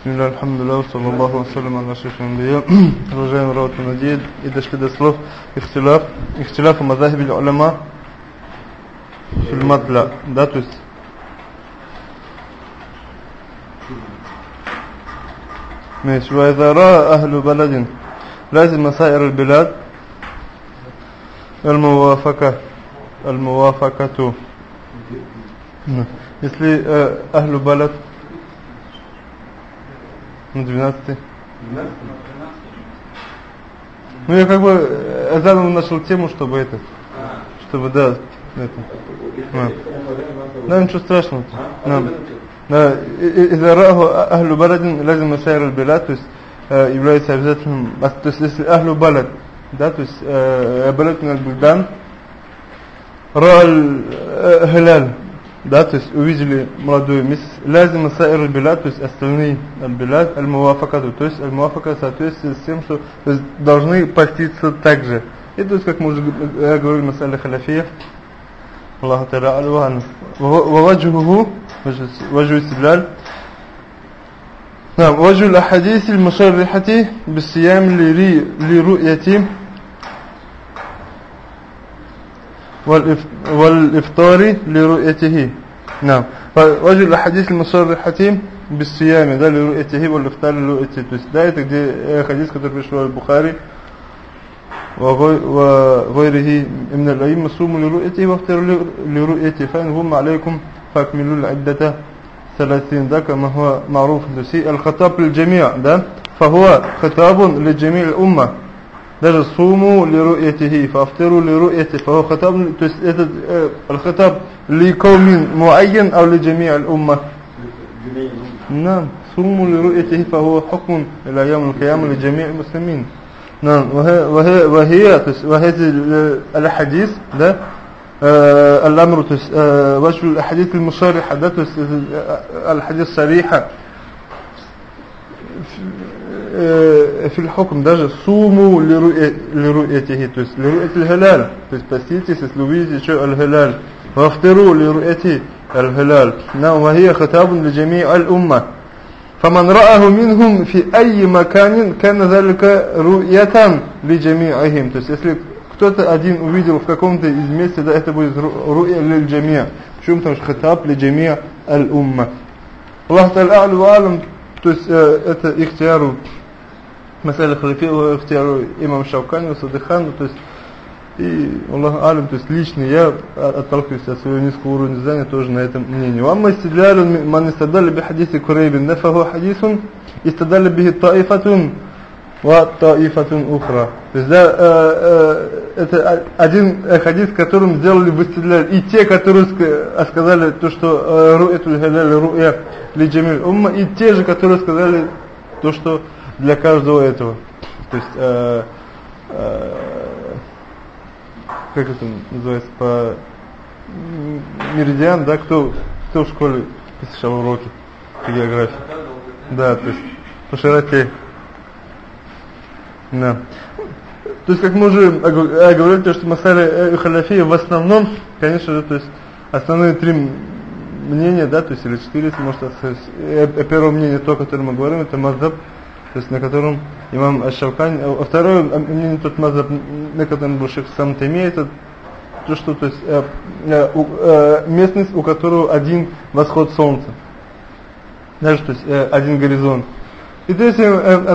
بسم الله الحمد لله وصلى الله وسلم على أشرف الأنبياء Уважаемые народ, надеюсь, и дошли до слов ихтиляф, ихтиляф мазахиб уляма фильмадля, да, то есть ماشي وإذا رأى أهل بلد لازم سائر البلاد الموافقة الموافقة если э, أهل بلد Ну, двенадцатый. Ну, я как бы э, заново нашел тему, чтобы это... А. Чтобы, да, это... А. Да, ничего страшного. А? Да. А, да, из-за раху ахлю баладин лазим шайр аль-билад, то есть э, является обязательным, а, то есть если ахлу балад, да, то есть э, балад мин аль-бульдан, ра аль-хиляль, э, то есть увидели молодую месяц, лазим саир билад, то есть остальные билад, аль-муафакату, то есть аль-муафака соответствует с тем, что то есть, должны поститься так же. И то есть, как мы уже говорили, масаля халяфия, Аллаху Та'ala аль-вану. ووجهه وجه استدلال نعم وجه الأحاديث المصرحة بالصيام لرؤية والإفطار لرؤيته نعم. وجه الحديث المصرحة بالصيام ده لرؤيته والإفطار لرؤيته ده دي حديث كتب بشوى البخاري وغيره من الأئمة صوموا لرؤيته وافتروا لرؤيته. فإن هم عليكم فاكملوا العدة ثلاثين. ده كما هو معروف. الخطاب للجميع ده. فهو خطاب لجميع الأمة. даже суму лиру'ятихи, фафтиру лиру'яти, фаху хатаб, то есть этот э, الخطاب لقوم معين أو لجميع الأمة نعم صوموا لرؤيته فهو حكم إلى يوم القيامة لجميع المسلمين نعم وهي وهي وهي وهذه الحديث ده آه الأمر آه وجه الأحاديث المصرحة ده الحديث الصريحة في الحكم даже суму لرؤيته то есть لرؤية الهلال то есть поститесь если увидите что الهلال وافطروا لرؤية الهلال نعم وهي خطاب لجميع الأمة فمن رآه منهم في أي مكان كان ذلك رؤية لجميعهم то есть если кто-то один увидел в каком-то из мест да это будет ру'я للجميع почему потому что خطاب لجميع الأمة الله تعالى أعلم وأعلم то есть это ихтияру Масаля Халифи Ихтиару имам Шаукани, Садыхану, ну, то есть и Аллах Алим, то есть лично я отталкиваюсь от своего низкого уровня знания тоже на этом мнении. Амма истидлял ман истадали би хадиси Курейбин, нафаху хадисун, истадали би таифатун, ва таифатун ухра. То есть да, э, э, это один э, хадис, которым сделали в. И те, которые э, сказали то, что э, руэтуль халяли руэ ли джамиль умма, и те же, которые сказали то, что для каждого этого. То есть, э, э, как это называется, по меридиан, да, кто, кто в школе посещал уроки по географии? Да, то есть по широте. Да. То есть, как мы уже говорили, то, что Масаля Халяфия в основном, конечно же, то есть основные три мнения, да, то есть или четыре, может первое мнение, то, о котором мы говорим, это Мазаб то есть на котором имам Аш-Шавкани, а второе мнение тот мазаб, на котором шейх сам Тайми, это то, что то есть э, э, э, местность, у которого один восход солнца. Даже то есть э, один горизонт. И то есть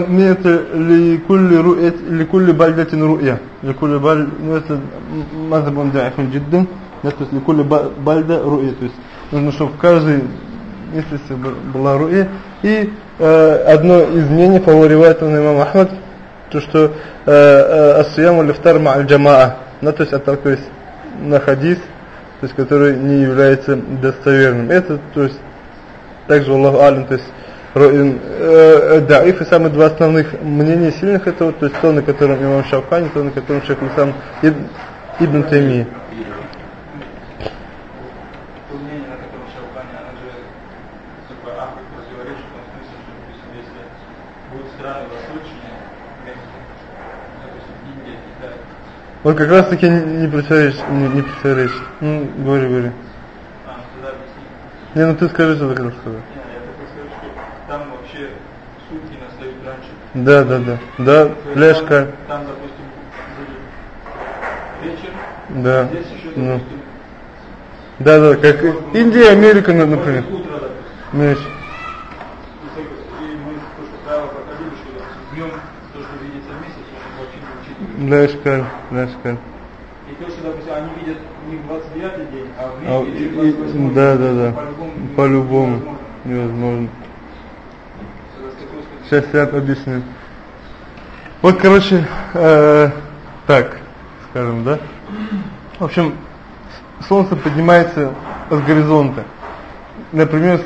мне это ликулли ру'ят, ликулли бальдатин ру'я. Ликулли баль, ну это мазаб он да'ифун джиддан. То есть ликулли бальда ру'я. То есть нужно, чтобы в каждой местности была ру'я. И э, одно из мнений, по ривает он имам Ахмад, то что ассияму лифтар ма'аль джамаа, ну то есть отталкиваясь на хадис, то есть который не является достоверным. Это, то есть, также Аллаху Алим, то есть э, даиф и самые два основных мнения сильных этого, то есть то, на котором имам Шавхани, то, на котором шейх сам Ибн Тайми. Вот как раз таки не представляешь, не, не представляешь. Ну, говори, говори. А. Не, ну ты скажи, что ты хотел сказать. Не, я только скажу, что там вообще сутки настают раньше. Да, да, да. Да, То есть ляшка. Там, там, допустим, вечер, Да. здесь еще, Ну. допустим, Да, да, как Индия, Америка, ну, например. утро, допустим. Знаешь. И так- И мы то, что правило проходили, что допустим, днем то, что видится месяц, он вообще не учитывает. Ляшка, ляшка. И то, что, допустим, они видят у них 29 день, а в А, них и- 28 да, да, да. По-любому. По-любому. невозможно. Сейчас я объясню. Вот, короче, э, так, скажем, да? В общем, солнце поднимается с горизонта. Например,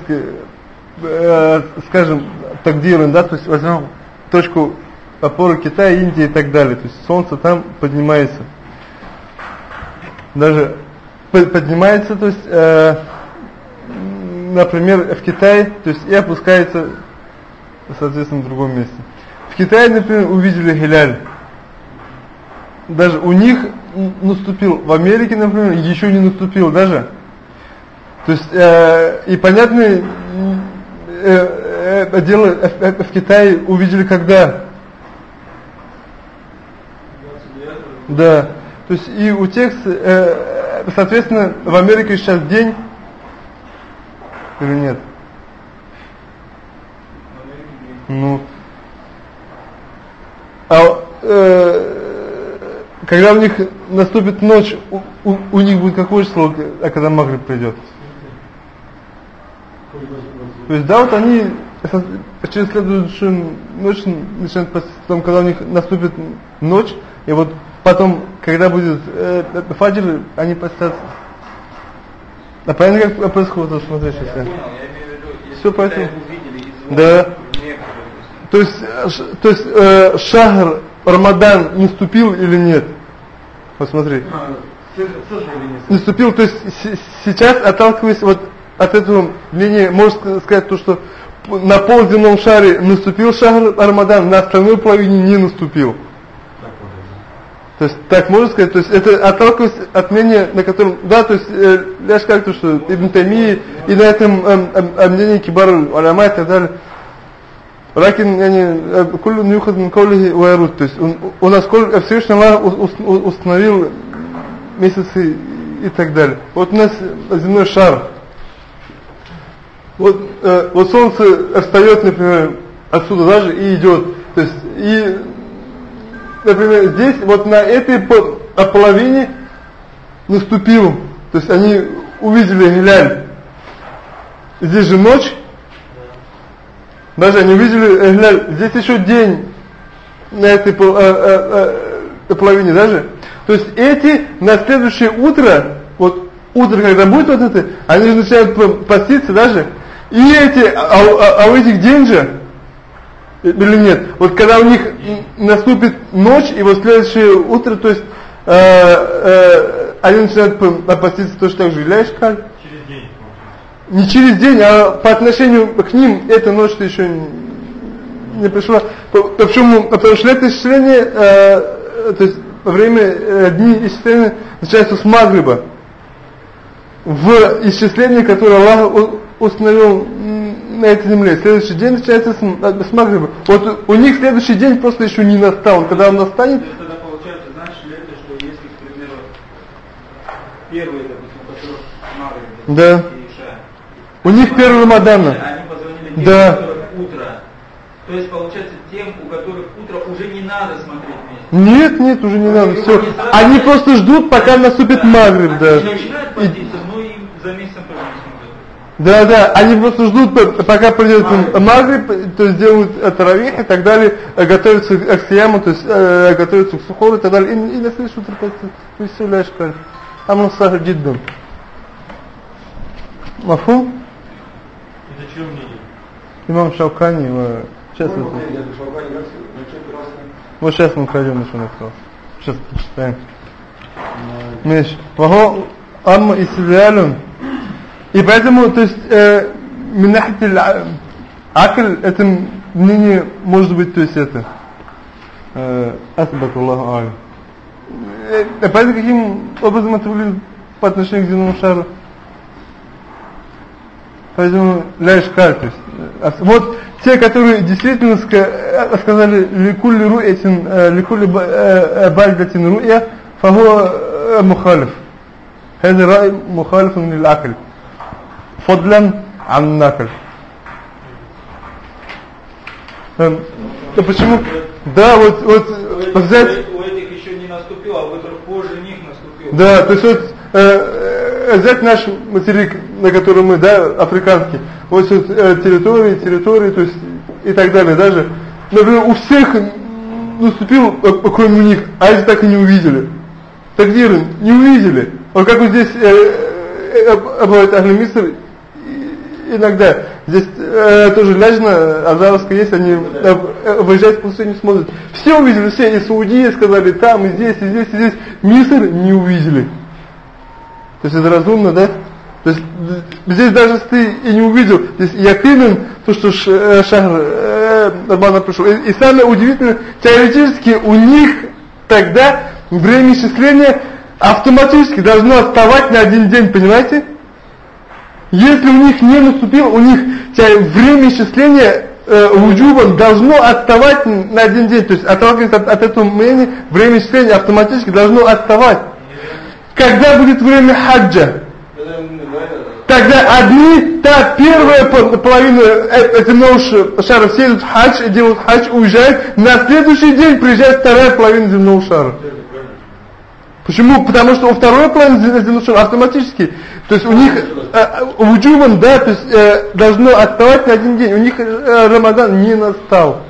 э, скажем, так делаем, да, то есть возьмем точку опоры Китая, Индии и так далее. То есть солнце там поднимается. Даже по- поднимается, то есть, э, например, в Китае, то есть и опускается соответственно, в другом месте. В Китае, например, увидели Гиляль. Даже у них наступил, в Америке, например, еще не наступил даже. То есть, э, и понятно, э, э, дело э, э, в Китае увидели когда? 29 Да. То есть, и у тех, с- э, соответственно, в Америке сейчас день или нет? Ну, а э, когда у них наступит ночь, у, у, у них будет какое число, а когда Магриб придет? То есть, да, вот они через следующую ночь начинают потом, когда у них наступит ночь, и вот потом, когда будет э, фаджр, они постятся. А понятно, как происходит, вот смотри сейчас. Я я. понял, я имею в виду, если Всё в Китае поэтому- Да. То есть, э, то есть э, шахр, Рамадан наступил или нет? Посмотри. Наступил, то есть сейчас, отталкиваясь вот от этого мнения, можно сказать то, что на полземном шаре наступил шахр Рамадан, на остальной половине не наступил. То есть так можно сказать, то есть это отталкиваясь от мнения, на котором, да, то есть э, же как то, что Ибн Тайми и на этом эм, эм, эм, мнении Кибару Аляма и так далее. Лакин, yani, куллу нюхад мин вайрут. То есть у, у нас коль- Всевышний Аллах ус- ус- установил месяцы и так далее. Вот у нас земной шар. Вот, э, вот солнце встает, например, отсюда даже и идет. То есть и, например, здесь вот на этой по- половине наступил. То есть они увидели Гиляль. Здесь же ночь. Даже они увидели э, Гиляль. Здесь еще день на этой э, э, э, половине даже. То есть эти на следующее утро, вот утро, когда будет вот это, они же начинают по- поститься даже. И эти, а, а- а у этих день же, э, или нет, вот когда у них наступит ночь, и вот следующее утро, то есть э, э, они начинают по- поститься точно так же, ляешь каль. Через день. Не через день, а по отношению к ним эта ночь-то еще не пришла. По- Почему? Потому что это исчисление, э, то есть время э, дни исчисления начинается с Магриба. В исчислении, которое Аллах установил на этой земле. Следующий день начинается с, э, с Магриба. Вот у них следующий день просто еще не настал. Когда он настанет, То есть тогда получается, значит ли это, что если, к примеру, первые, допустим, которые Магриб, Да. и Иша, у них первый Рамадана. Они позвонили тем, Да. у утро. То есть получается тем, у которых утро уже не надо смотреть. Нет, нет, уже не надо. Они Все. сразу- Они просто ждут, пока наступит Магриб. Да. Они начинают поститься, но и за месяцем. Да, да, они просто ждут, пока придет Магриб, то есть делают таравих и так далее, э, готовятся к Аксияму, то есть э, готовятся к Сухору и так далее, и, и на следующее утро представляешь, как Амн Сахар Джиддан. Мафу? Это чье мнение? Имам Шаукани, его- сейчас это- вот сейчас мы пройдем еще на вопрос. Сейчас почитаем. Миш, ваго амма исвиалун. И поэтому, то есть, э, Минахитель Акль, это мнение может быть, то есть, это, э, Асбат Аллаху Аль. Э, а Понятно, каким образом это выглядит по отношению к земному шару? Поэтому, ляешь каль, то есть, э, вот те, которые действительно сказали «Ликулли руэтин, ликулли бальдатин руэ, фахуа мухалиф». Это рай мухалиф лил-акль фодлян аннакль. То почему? Да, вот, вот взять... У этих еще не наступил, а выбор позже них наступил. Да, то есть вот э, э, взять наш материк, на котором мы, да, африканский, вот, вот э, территории, территории, то есть и так далее, даже, например, у всех наступил, э, кроме у них, а эти так и не увидели. Так, не увидели. Вот как вот здесь э, э, э, э, э, э, э, э, иногда здесь э, тоже Ляжна, Азаровская есть, они э, э, выезжают в пустыню смотрят. Все увидели, все, и Саудия сказали, там, и здесь, и здесь, и здесь. Миср не увидели. То есть это разумно, да? То есть здесь даже ты и не увидел, здесь якинен, то что э, Шахр э, Арбана пришел. И, и самое удивительное, теоретически у них тогда время исчисления автоматически должно отставать на один день, понимаете? Если у них не наступил, у них время исчисления э, уджубан должно отставать на один день. То есть отталкиваясь от, от этого мнения, время исчисления автоматически должно отставать. Когда будет время хаджа? Тогда одни, та первая половина э, земного шара, все идут хадж, делают хадж, уезжают, на следующий день приезжает вторая половина земного шара. Почему? Потому что у второй половины земного шара автоматически, то есть у них э, уджубан, да, то есть э, должно отставать на один день, у них э, Рамадан не настал.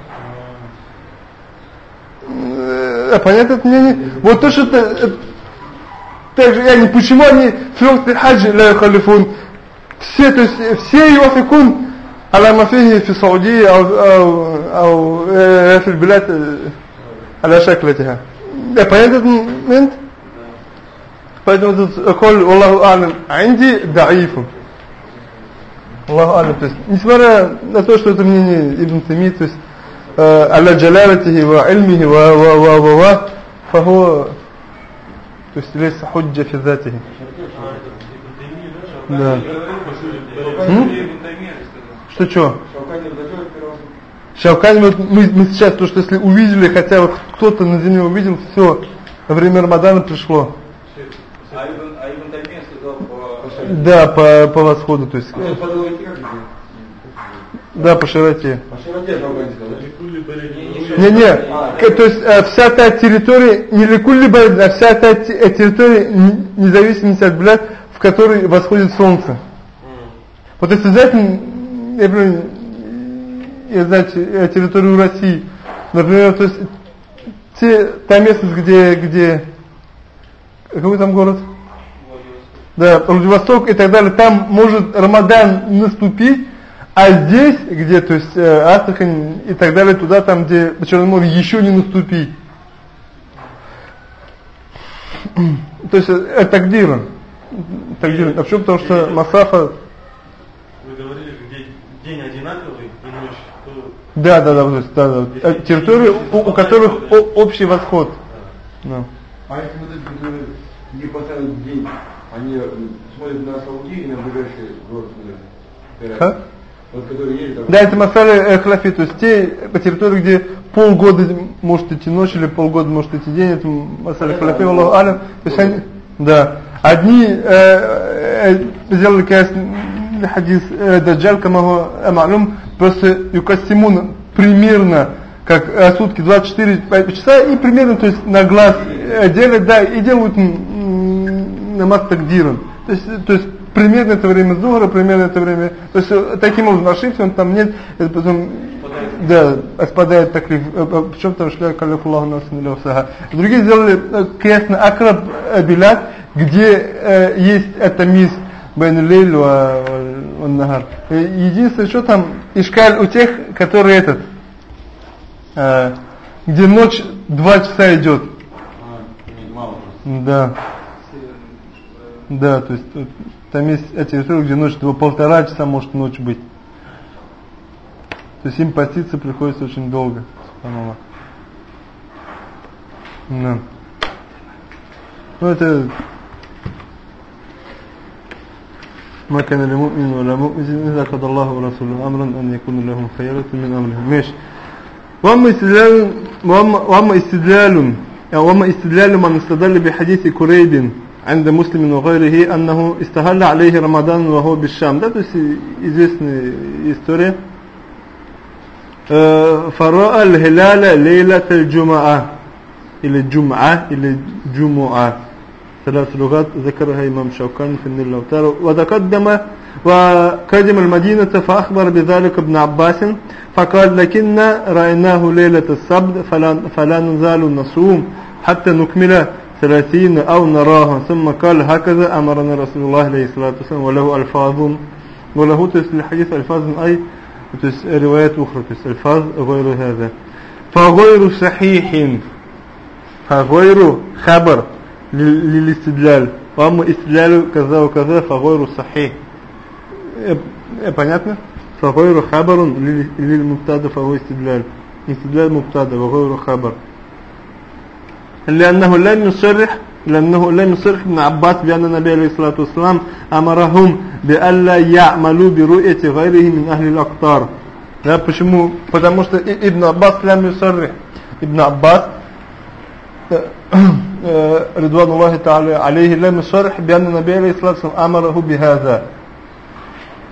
Э, понятно это мнение? Вот то, что это, э, также, я не почему они фрукты хаджи ля халифун, все, то есть все يوافقون على ما فيه في السعودية أو, أو, أو في البلاد على شكلتها понятно этот момент? Поэтому тут э, коль Аллаху алим анди даифун. Аллаху алим. То есть, несмотря на то, что это мнение Ибн Тами, то есть э, алла джалалатихи ва ильмихи ва ва ва ва ва фаху то есть лейса худжа физатихи. Да. Что что? Шаукани, вот мы, мы сейчас, то что если увидели, хотя бы кто-то на земле увидел, все, время Рамадана пришло. А Ибн, а Ибн Таймия сказал по... Да, по, по восходу, то есть. А по долготе как это? Да, по широте. По широте Шаукани сказал, да? Не-не, то есть э, вся та территория, не ликулли а вся та э, территория, независимости от блядь, в которой восходит солнце. Вот если взять, например, я знаю территорию России, например, то есть те, та местность, где, где, какой там город? Да, Владивосток и так далее, там может Рамадан наступить, а здесь, где, то есть э, Астрахань и так далее, туда, там, где Черноморье еще не наступить. То есть это тагдиран. Тагдиран. А почему? Потому что Масафа Вы говорили, где день одинаковый и ночь, то... Да, да, да, то есть, да, да. Э, Территории, у, у которых общий восход. Да. А если вот эти, которые не поставят день, они смотрят на Саудию и на ближайший город смотрят? Как? Вот едет там. Да, это масали э, хлафи, то есть те по территории, где полгода может идти ночь или полгода может идти день, это масали хлафи, Аллаху алям. То есть они, да. Одни э, э, сделали кайс хадис э, Даджаль, камаху амалюм, просто юкассимун примерно как э, сутки 24 часа и примерно то есть на глаз э, делят, да, и делают намаз тагдиром. То есть, то есть примерно это время Зухра, примерно это время, то есть э, таким образом ошибся, он там нет, это потом да, спадает таклиф, э, э, причем там шля калиф Аллаху насин или Другие сделали э, крест на акраб э, билят, где э, есть это мисс бен лейль ва нагар. Единственное, что там ишкаль у тех, которые этот, э, где ночь два часа идет. А, мало просто. Да. Да, то есть тут, там есть территория, где ночь два полтора часа может ночь быть. То есть им поститься приходится очень долго. Субханаллах. Да. Ну это ما كان لمؤمن ولا مؤمن إذا قضى الله ورسوله أمرا أن يكون لهم خيرة من أمرهم ماشي وأما استدلال وأما, وأما استدلال يعني وأما استدلال من استدل بحديث كريب عند مسلم وغيره أنه استهل عليه رمضان وهو بالشام ده то есть известная история فرأى الهلال ليلة الجمعة إلى الجمعة إلى الجمعة ثلاث لغات ذكرها إمام شوكاني في النيل الأوتار وتقدم وقدم المدينة فأخبر بذلك ابن عباس فقال لكن رأيناه ليلة السبت فلا, فلا نزال نصوم حتى نكمل ثلاثين أو نراها. ثم قال هكذا أمرنا رسول الله عليه الصلاة والسلام وله ألفاظ وله الحديث ألفاظ أي روايات أخرى ألفاظ غير هذا. فغير صحيح. فغير خبر للاستدلال. وأما استدلال كذا وكذا فغير صحيح. понятно فغير خبر للمبتدا فهو استدلال استدلال مبتدا وغير خبر لأنه لم يصرح لأنه لم يصرح ابن عباس بأن النبي عليه الصلاة والسلام أمرهم بألا يعملوا برؤية غيره من أهل الأقطار да, почему? Потому что Ибн Аббас лям юсаррих. Ибн Аббас رضوان الله تعالى عليه لم يصرح بأن النبي عليه الصلاة والسلام أمره بهذا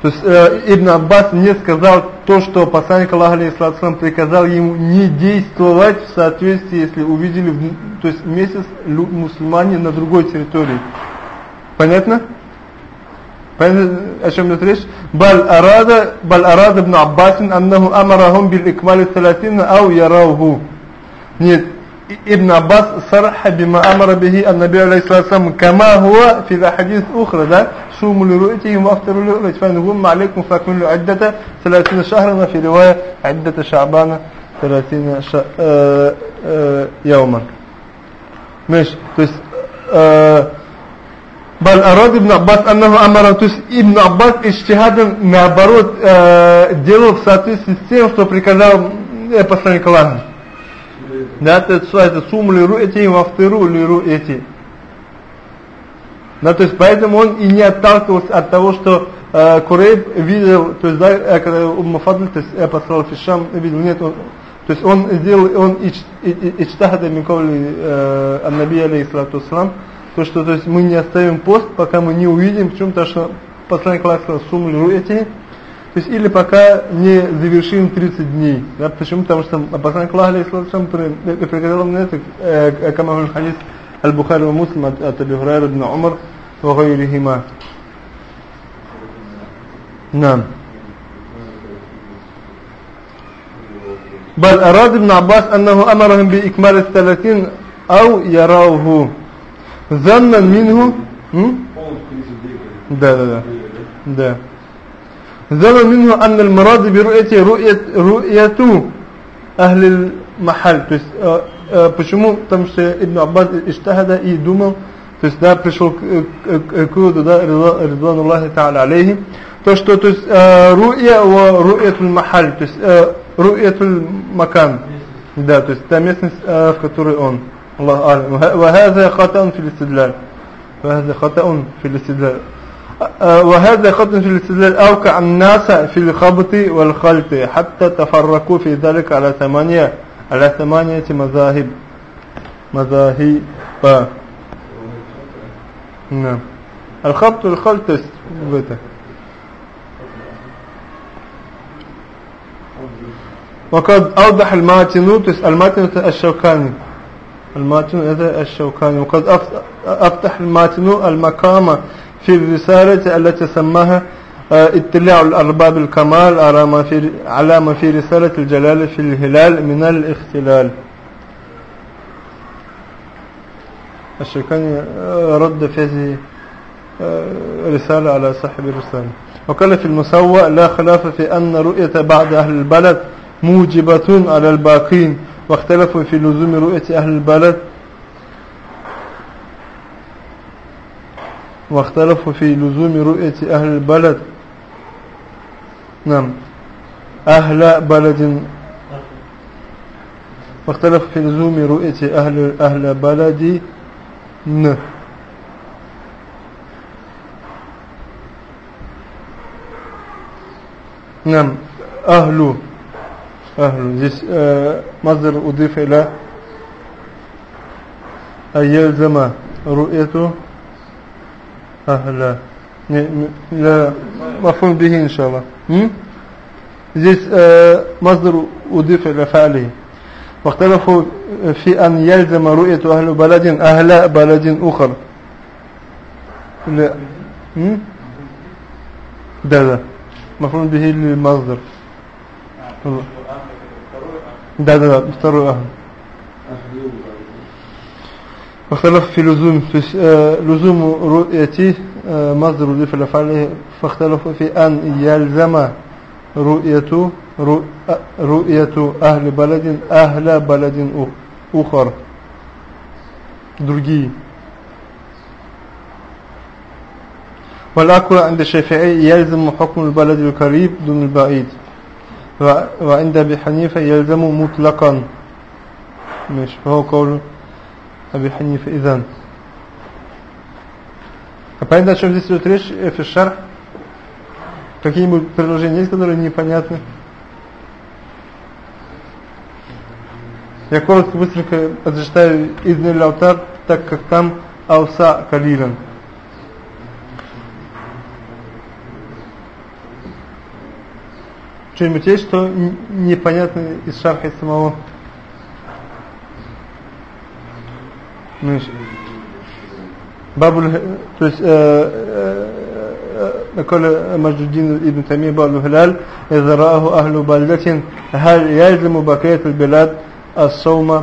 То есть э, Ибн Аббас не сказал то, что посланник Аллаха Алейхиссалам приказал ему не действовать в соответствии, если увидели то есть месяц мусульмане на другой территории. Понятно? Понятно, о чем идет речь? Бал арада, бал арада ибн Аббас, аннаху амарахум бил икмали талатина, ау яраугу. Нет, Ибн Аббас сарха бима амара бихи ан-наби алейхиссалам, кама хуа фил ахадис ухра, да? صوموا لرؤيتهم وافطروا لرؤيتهم فإنهم عليكم فاكملوا عدة 30 شهرا. في رواية عدة شعبان 30 ش... آه، آه، يوما. مش تس... آه، بل أراد ابن عباس أنه أمر تس... ابن عباس اجتهادا наоборот делал в соответствии с тем, что приказал посланник Аллаха. Да, это, это лиру эти, лиру эти. Да, то есть поэтому он и не отталкивался от того, что э, Курейб видел, то есть да, э, когда Уммафадль, то есть э, я послал Фишам, видел, нет, он, то есть он сделал, он и Миковли э, Аннаби алейхиссалату ассалам, то что то есть мы не оставим пост, пока мы не увидим, в чем-то, что посланник Аллаха сумму эти, то есть или пока не завершим 30 дней. Да, почему? Потому что посланник Аллаха алейхиссалату ассалам приказал мне это, э, э Камахуль хадис, البخاري ومسلم أبي هريرة بن عمر وغيرهما. نعم. بل أراد ابن عباس أنه أمرهم بإكمال الثلاثين أو يراوه ظنا منه دا دا دا دا ظن منه أن المراد برؤية رؤية, رؤية أهل المحل آه، почему потому что Ибн Аббас ижтахада и думал то есть да пришел к, к, к выводу да Ридван Аллахи Та'аля алейхи то что то есть э, ру'я ва ру'ятуль махаль то есть э, ру'ятуль макан да то есть та местность э, в которой он الله أعلم وهذا خطأ في الاستدلال وهذا خطأ في الاستدلال وهذا خطأ في الاستدلال أوقع الناس في الخبط والخلط حتى تفرقوا في ذلك على ثمانية على ثمانية مذاهب. مذاهب نعم. الخبط والخلط وقد أوضح الماتن الماتن الشوكاني. الماتن هذا الشوكاني. وقد أفتح الماتن المقام في الرسالة التي سماها اطلاع الأرباب الكمال على ما في على ما في رسالة الجلال في الهلال من الاختلال. الشيخاني رد في هذه رسالة على صاحب الرسالة. وقال في المسوى لا خلاف في أن رؤية بعض أهل البلد موجبة على الباقين واختلفوا في لزوم رؤية أهل البلد. واختلفوا في لزوم رؤية أهل البلد. نعم أهل بلد واختلف في لزوم رؤية أهل, أهل بلد ن Нам ахлю. Ахлю. Здесь э, маздар удиф иля аяльзама ру'ету ахля. Не, لا مفهوم به إن شاء الله здесь э, مصدر أضيف إلى فعله واختلفوا في أن يلزم رؤية أهل بلد أهل بلد أخر لا ده ده مفهوم به للمصدر ده ده ده أهل واختلف في لزوم في لزوم رؤيته مصدر ضيف لفعله فاختلفوا في أن يلزم رؤية رؤية أهل بلد أهل بلد أخر другие والأقوى عند الشافعي يلزم حكم البلد القريب دون البعيد وعند أبي حنيفة يلزم مطلقا مش فهو قول أبي حنيفة إذن А понятно, о чем здесь идет речь, Эфишар? Какие-нибудь предложения есть, которые непонятны? Я коротко, быстренько зачитаю из Аутар, так как там Ауса Калилан. Что-нибудь есть, что непонятно из шарха самого? Ну, باب اله... آه، آه، آه، قال مجد الدين ابن تيمية باب الهلال. إذا رآه أهل بلدة هل يلزم بقية البلاد الصوم؟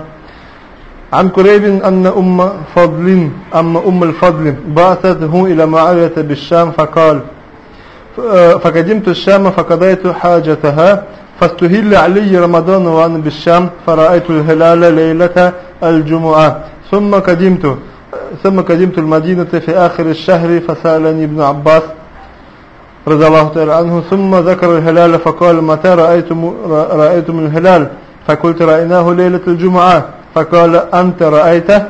عن قريب أن أم فضل أما أم الفضل بعثته إلى معاوية بالشام فقال فقدمت الشام فقضيت حاجتها فاستهل علي رمضان وأنا بالشام فرأيت الهلال ليلة الجمعة ثم قدمت ثم قدمت المدينة في آخر الشهر فسألني ابن عباس رضي الله تعالى عنه ثم ذكر الهلال فقال متى رأيتم, رأيتم الهلال؟ فقلت رأيناه ليلة الجمعة. فقال أنت رأيته؟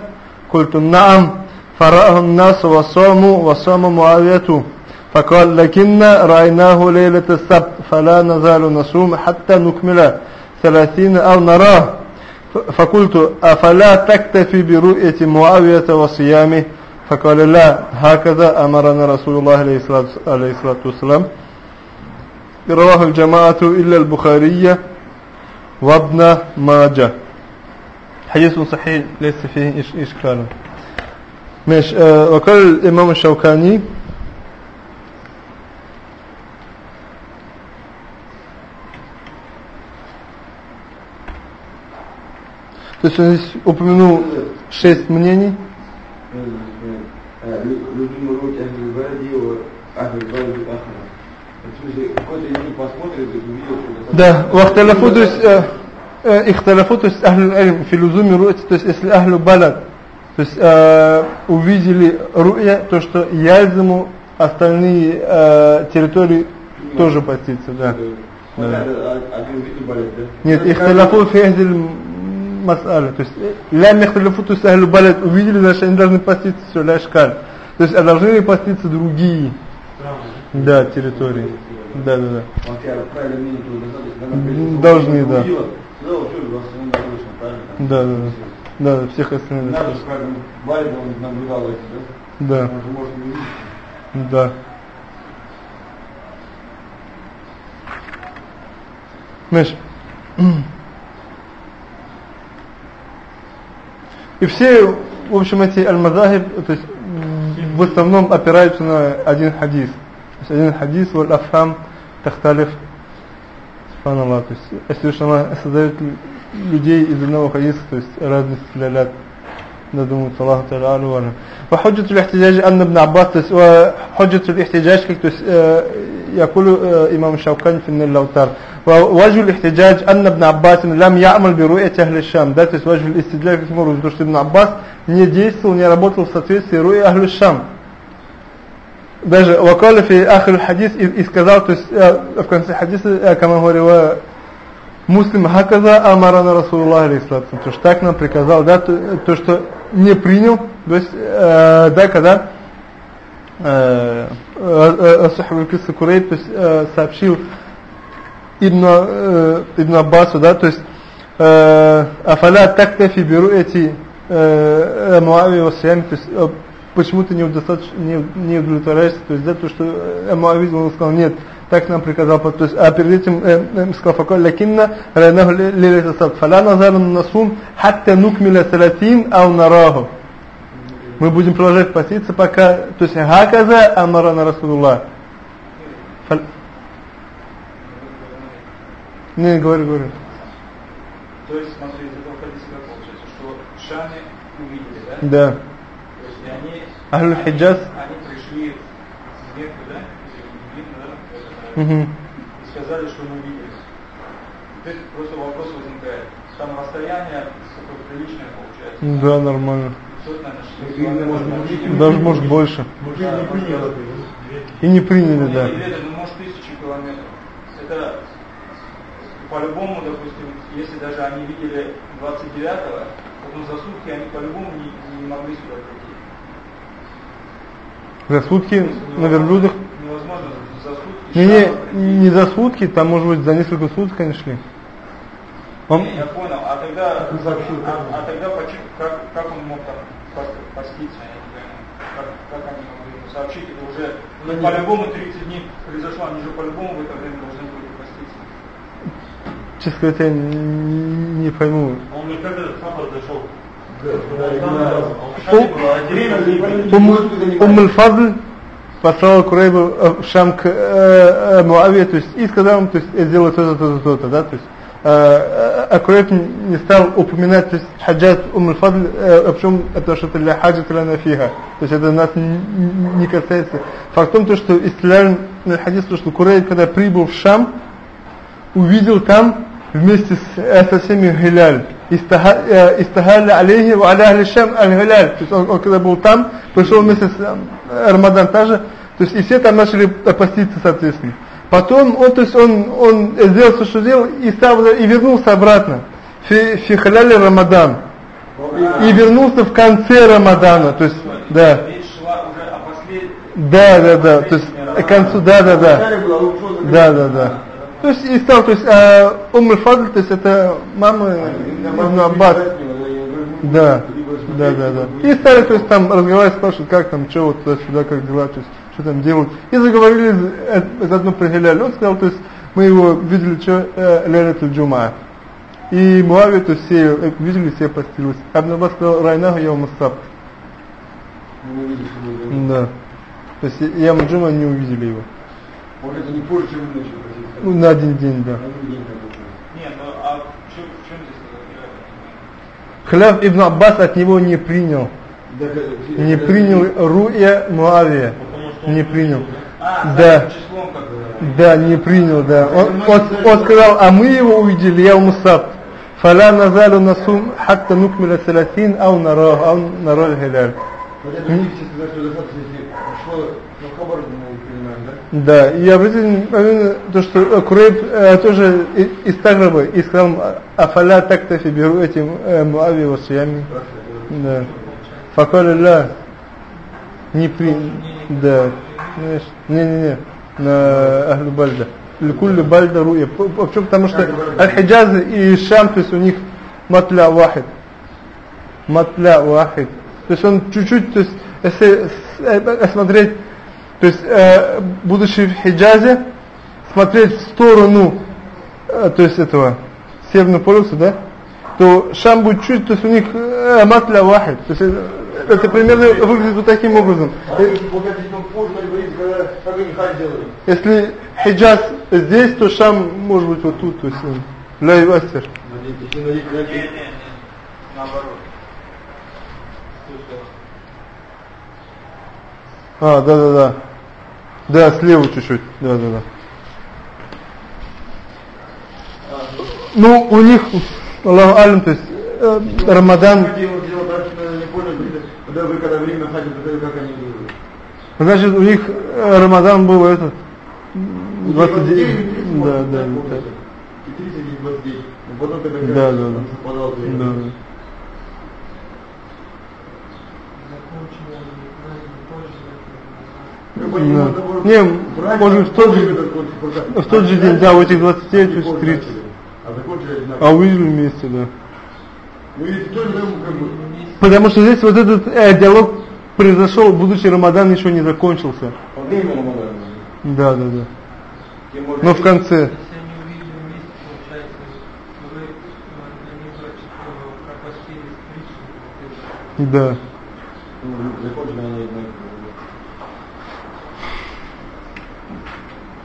قلت نعم. فرأه الناس وصاموا وصام معاوية. فقال لكن رأيناه ليلة السبت فلا نزال نصوم حتى نكمل ثلاثين أو نراه. فقلت أفلا تكتفي برؤية معاوية وصيامه؟ فقال لا هكذا أمرنا رسول الله عليه الصلاة والسلام. رواه الجماعة إلا البخارية وابن ماجه. حديث صحيح ليس فيه إشكال. ماشي آه وقال الإمام الشوكاني То есть он здесь упомянул шесть мнений. Да, вахталяфу, то есть э, ихталяфу, то есть ахлю эльм, филузуми руэти, то есть если ахлю балад, то есть э, увидели руя, то что язму остальные э, территории тоже поститься, да. да. Нет, ихталяфу фехзель мас'аля. То есть, лям яхталифу, то есть, ахлю балят увидели, значит, они должны поститься все, ля шкаль. То есть, а должны ли поститься другие? Да, территории. Да, да, да. Должны, да. Да, да, да. Да, да, всех остальных. Да. Да. Знаешь, И все, в общем, эти аль-мазахиб, то есть в основном опираются на один хадис. То есть один хадис, валь афхам тахталиф. Субханаллах. То есть, если уж она создает людей из одного хадиса, то есть разных стилялят. ندمت الله تعالى وعلم وحجة الاحتجاج أن ابن عباس وحجة الاحتجاج يقول إمام الشوكاني في النيل الأوتار ووجه الاحتجاج أن ابن عباس لم يعمل برؤية أهل الشام ده есть وجه الاستدلال как можно потому что ибн Аббас не действовал не работал в соответствии руи أهل الشام даже وقال في آخر الحديث и сказал то есть в конце хадиса كما هو رواية Муслим хаказа амарана Расулуллах алейхиссалату. То, что так нам приказал, да, то, то что не принял, то есть, э, да, когда э, э, э, сообщил Ибн, э, Ибн Аббасу, да, то есть э, Афаля тактафи беру эти э, Муави Васиями, то есть э, почему ты не, не, удовлетворяешься, то есть да, то, что э, Муави он сказал, нет, так нам приказал, то есть, а перед этим э, э, сказал, факаль лакинна райнаху лилита сад, фаля назарам насум, хатта нукмиля салатин ау нараху. Мы будем продолжать поститься, пока, то есть, хаказа амарана Расулуллах. Не, говори, говори. То есть, смотри, из этого хадиса как получается, что шаны увидели, да? Да. То есть, они, Ахлю они, пришли в Мекку, да? Или в да? Угу. И сказали, что мы видели. Теперь просто вопрос возникает. Там расстояние такое приличное получается. Да, нормально. 500, наверное, 600 Именно, может, километров. увидели. Даже может больше. И не приняли, да. Это, ну, может, тысячи километров. Это по-любому, допустим, если даже они видели 29-го, потом за сутки они по-любому не, не могли сюда прийти. За сутки на верблюдах. Невозможно за сутки. Не, не, не за сутки, там может быть за несколько суток они шли. Он, Не, я понял. А тогда, а, а тогда почему, как, как он мог там поститься, я не понимаю. Как, как они могли ему сообщить, это уже ну, по-любому 30 дней произошло, они же по-любому в это время должны были поститься. честно говоря, я не, не пойму. Он мне как этот сахар не один. понятно. Ум Аль-Фадль послал Курейбу э, в Шам к э, э, Муаве, то есть, и сказал ему, то есть, я сделаю то-то, то-то, то-то, да, то есть, э, э, а Курейб не стал упоминать, то есть, хаджат Ум Аль-Фадль, э, а почему это что-то для хаджат или нафиха, то есть, это нас не касается. Факт в том, то, что исторический хадис, то, что Курейб, когда прибыл в Шам, увидел там вместе с, со всеми Гиляль. Истахали алейхи ва аля ахли Шам аль-Гиляль. То есть он, он когда был там, пришел вместе с Рамадан также, то есть и все там начали поститься соответственно. Потом он, то есть он, он сделал все, что сделал, и, стал, и вернулся обратно. Фи, фи халяле Рамадан. И вернулся в конце Рамадана. То есть, да. Да, да, да. То есть к концу, да, да, да. А Да, да, да. То есть и стал, то есть э, Ум Аль-Фадль, то есть это мама Ибн Аббас. Да, да, да, да. И стали, то есть там разговаривать, спрашивать, как там, что вот туда-сюда, как дела, то есть что там делают. И заговорили э, заодно про Гиляля. Он сказал, то есть мы его видели, что э, Лейлатуль Джума. И Муавия, то есть все э, видели, все постились. Абн Аббас сказал, Райнаху я Мусаб. Да. То есть я Джума не увидели его. Может, это не позже, чем мы начали просить. Ну, на один день, да. Один день какой-то. Не, ну а в чем, в чем здесь? Хляф Ибн Аббас от него не принял. Не принял Руя Муавия. Не принял. А, да. Числом, как да, не принял, да. Он, он, он сказал, а мы его увидели, я умусат. Фаля назалю насум хатта нукмила салатин ау нарах, ау нарах хиляль. Да, и я обратите то, что э, Курейб э, тоже из Таграба и сказал, афаля так-то фиберу этим э, Муави васиями. Да. Факаля ла, не принял. Да. Не-не-не. На Ахлю Бальда. Ликулли Бальда руя. Почему? Потому что Аль-Хиджаз и Шам, то есть у них матля вахид. Матля вахид. То есть он чуть-чуть, то есть если с- э, смотреть, то есть э, будучи в Хиджазе, смотреть в сторону, э, то есть этого, Северного полюса, да, то Шам будет чуть, то есть у них э, матля вахид. То есть э, это примерно выглядит вот таким образом. Если Хиджаз здесь, то Шам может быть вот тут, то есть ля не. Наоборот. А, да, да, слева чуть-чуть. Да, да, да. Ну, у них, Аллаху Алим, то есть э, Рамадан, Когда вы когда время хадж, как они делали. значит, у них э, Рамадан был этот, 29, 29, да, да, да. И 30 и 29. Но потом, когда Да, да, да. совпадал, Да, да. Да. Не, может, в тот же- в тот же день, да, у этих 20, то есть 30. А. А увидели вместе, да. Ну, видите, тоже там как бы... Потому что здесь вот этот э, диалог произошел, будучи Рамадан еще не закончился. Во время Рамадана. Да, да, да. Тем более- Но в конце. Если они увидели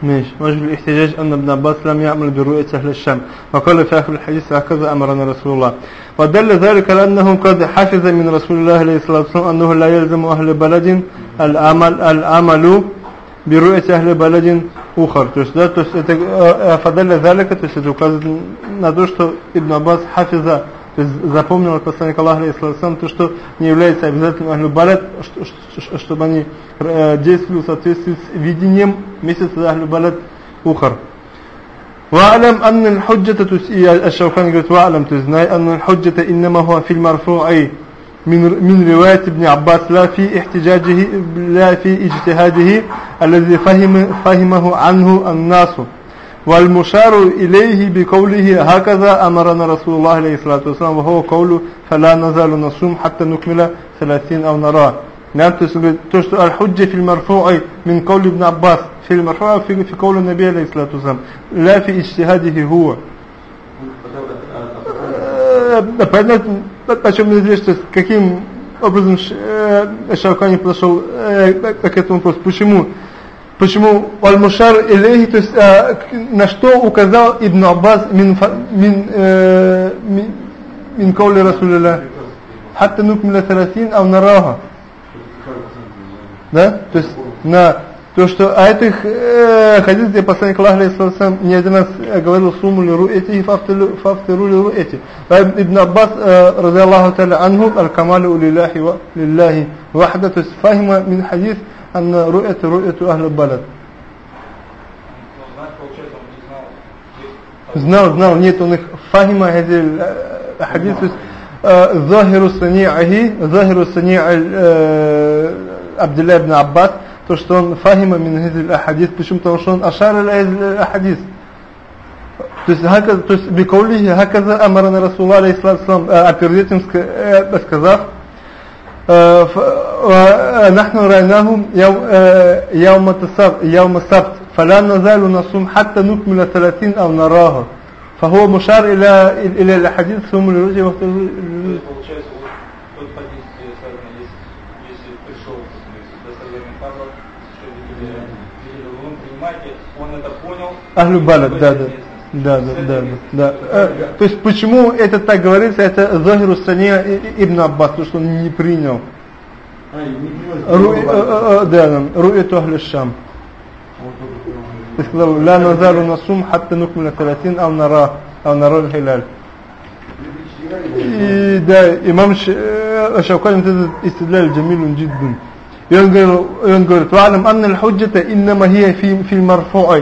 ماشي وجه الاحتجاج أن ابن عباس لم يعمل برؤية أهل الشام وقال في آخر الحديث هكذا أمرنا رسول الله ودل ذلك لأنه قد حفظ من رسول الله عليه الصلاة والسلام أنه لا يلزم أهل بلد العمل, العمل برؤية أهل بلد أخر то есть, да, то есть это э, فدل ذلك то есть это указывает на то что Ибн Аббас хафиза то есть запомнил от посланника Аллаха алейхиссалам то что не является обязательным ахлю балет что- что- чтобы они э, действовали в соответствии с видением месяца ахлю балет ухар واعلم أن الحجة تس... الشوكاني قلت واعلم تزناي أن الحجة إنما هو في المرفوع من من رواية ابن عباس لا في احتجاجه لا في اجتهاده الذي فهم فهمه عنه الناس والمشار إليه بقوله هكذا أمرنا رسول الله عليه الصلاة والسلام وهو قوله فلا نزال نصوم حتى نكمل ثلاثين أو نراه نعم تشتو الحجة في المرفوع من قول ابن عباس في المرفوع في, في قول النبي عليه الصلاة والسلام لا في اجتهاده هو Э, понятно, о чем мне речь, то есть каким образом Ш- э, Шаукани подошел э, к к этому вопросу. Почему? Почему Аль-Мушар Илейхи, то есть э, к- на что указал Ибн Аббас мин, фа- мин, э, мин, мин каули Расулилля? Хатта нукмиля тарасин ав нарага. Да? То есть на то, что а этих э, хадис, где посланник Аллаха алейхиссалам не один раз э, говорил сумму ли руэти и фафтиру ли руэти. А Ибн Аббас, э, ради Аллаху та'ala анху, аль-камалю лилляхи ва лилляхи вахда, то есть фахима мин хадис, анна руэти руэту ахлю балад. Ну, знать, получается, он не знал. Есть Знал, знал, нет, он их фахима هذه الحديث то есть э, ظاهر صنيعه ظاهر صنيع э, عبد الله بن عباس то что он фахима من هذه الأحاديث почему потому что он أشار إلى هذه الأحاديث то есть هكذا то есть بقوله هكذا أمرنا رسول الله عليه الصلاة والسلام э, а перед этим ска- э, сказав آه، ف- آه، ونحن آه، رأيناهم آه، يوم يوم السبت. فلا نزال نصوم حتى نكمل 30 أو نراها. فهو مشار إلى إلى الحديث ثم للرجل أهل البلد ده ده. вот тот хадис, где сказано, если, если пришел достоверный фаза, что видели, видели луну, принимайте, он это понял. Ахлю балад, в да, этой да. местности. Да, да, В этой да, местности. да. Э, То есть почему это так говорится, это Захиру Сания Ибн Аббас, то что он не принял. А, не принес. Ру- э, э, э, Да, да, Ру'иту Ахлю Шам. Вот только прямо. То есть сказал, لا نزال نصوم حتى نكمل 30 أو نرى أو نرى الهلال. И да, имам Ш- э, Шаукани вот этот истидлял джамилун джиддун. И он говорил, и он говорит, وَعْلَمْ أَنَّ الْحُجَّةَ إِنَّمَا هي في في المرفوع.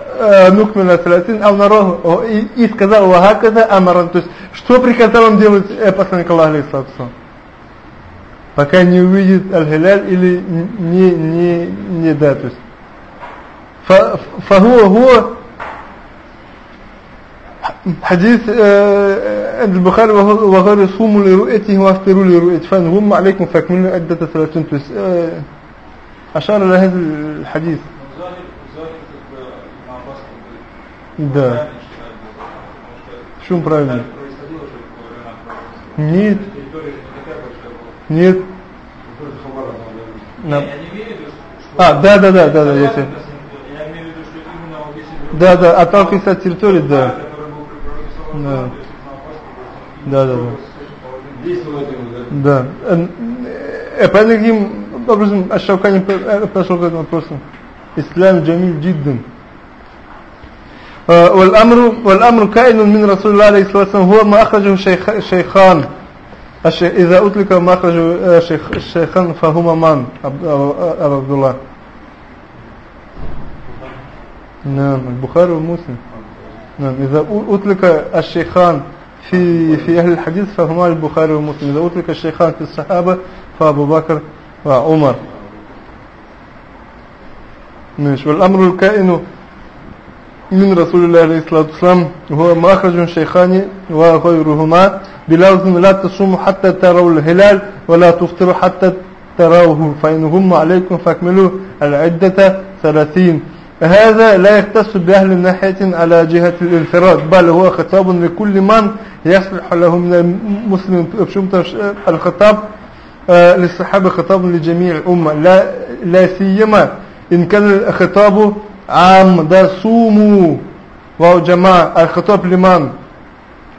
э, нукмина салатин, ау нараху, О, и, и сказал, вахакада амаран, то есть, что приказал он делать э, посланник Аллаха, алейхиссалату вассалам? пока не увидит аль-хиляль или не, не, не, да, то есть, фа- фахуа хуа حديث آه، عند البخاري وغ- وغير صوموا لرؤيته وافطروا لرؤيته فان غم عليكم فاكملوا عدة ثلاثين تس آه، أشار إلى هذا الحديث Да. правильно считает, потому что Почему правильно? Нет, нет. На-. А, да, да, да, да, да, я тебе- Я имею в виду, что именно вот если... бы- Да, да, отталкиваясь от территории, да. Да. Да, да, да. да. Да. Э, Понятно, каким образом Аш-Шаукани подошел к этому вопросу. Ислам джамиль джиддан. آه، والأمر والأمر كائن من رسول الله عليه الصلاة والسلام هو ما أخرجه الشيخان الشيخ إذا أطلق ما أخرجه آه، الشيخ الشيخان فهما من؟ آه، عبد الله. نعم البخاري ومسلم. نعم إذا أطلق الشيخان في في أهل الحديث فهما البخاري ومسلم. إذا أطلق الشيخان في الصحابة فأبو بكر وعمر. ماشي والأمر الكائن من رسول الله عليه الصلاة والسلام هو ما أخرجه الشيخان وغيرهما بلفظ لا تصوموا حتى تروا الهلال ولا تفطروا حتى تروه فإن هم عليكم فاكملوا العدة ثلاثين هذا لا يختص بأهل الناحية على جهة الانفراد بل هو خطاب لكل من يصلح له من المسلم الخطاب للصحابة خطاب لجميع الأمة لا, لا سيما إن كان الخطاب عام ده صوموا وهو جماعة الخطاب لمن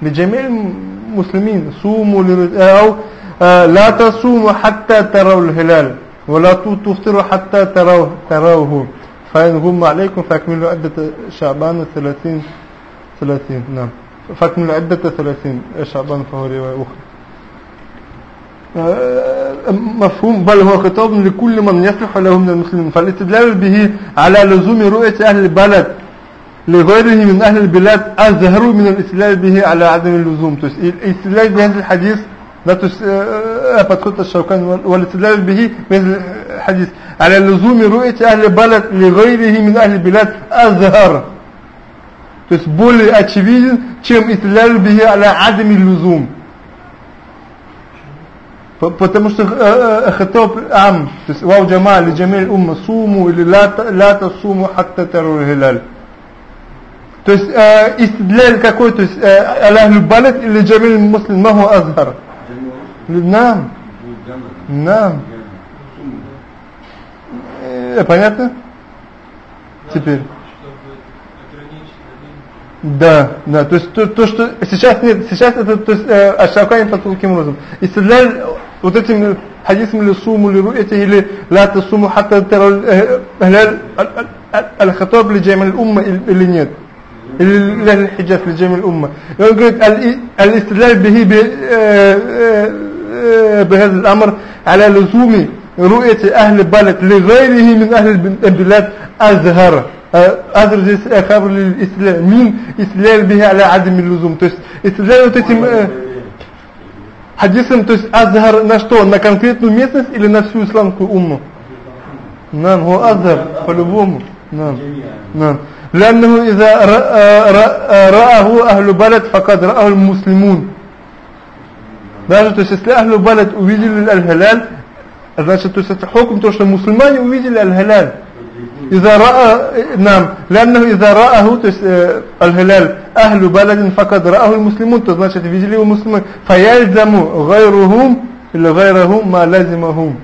لجميع المسلمين صوموا أو آه، لا تصوموا حتى تروا الهلال ولا تفطروا حتى تروه, تروه. فإن هم عليكم فأكملوا عدة شعبان ثلاثين ثلاثين نعم. فأكملوا عدة ثلاثين شعبان فهو رواية أخرى. مفهوم بل هو خطاب لكل من يصلح له من المسلمين فالاستدلال به على لزوم رؤية أهل البلد لغيره من أهل البلاد أظهر من الاستدلال به على عدم اللزوم تس- الاستدلال بهذا الحديث لا تس آه، فتخط الشوكان وال- والاستدلال به بهذا الحديث على لزوم رؤية أهل البلد لغيره من أهل البلاد أظهر то есть более очевиден, чем истиляль бихи аля адами лузум. Потому что э, э, хатоб ам, то есть вау джама ли джамиль умма суму или ла та- ла тасуму хатта тару хилаль. То есть э, истидляль какой, то есть э, аля балет или джамиль муслим маху азхар. Нам, нам. Понятно? Теперь. Да, да, то есть то, то что сейчас нет, сейчас это, то есть э, Аш-Шавкани подходил каким образом? Истидлял вот этим хадисом или суму, или руэти, или ла тасуму хатта тарал хляль аль-хатаб ли джамиль умма или нет? Или ля хиджаз ли джамиль умма? И он говорит, аль-истидлял бихи بهذا الأمر على لزوم رؤية أهل البلد لغيره من أهل البلاد أظهر أظهر здесь خبر للإسلام مين إسلام به على عدم اللزوم то есть إسلام вот этим э, хадисом то есть أظهر на что на конкретную местность или на всю исламскую умму نعم هو أظهر по-любому نعم نعم لأنه إذا رأى, رأى, رآه أهل بلد فقد رآه المسلمون Даже, то есть, если Ахлю Балет увидели аль-халяль, значит, то есть, это хукм, то, что мусульмане увидели аль-халяль. إذا رأى نعم لأنه إذا رآه то есть э, الهلال أهل بلد فقد رآه المسلمون то значит видели его мусульмане فيلزم غيرهم или غيرهم ما لازمهم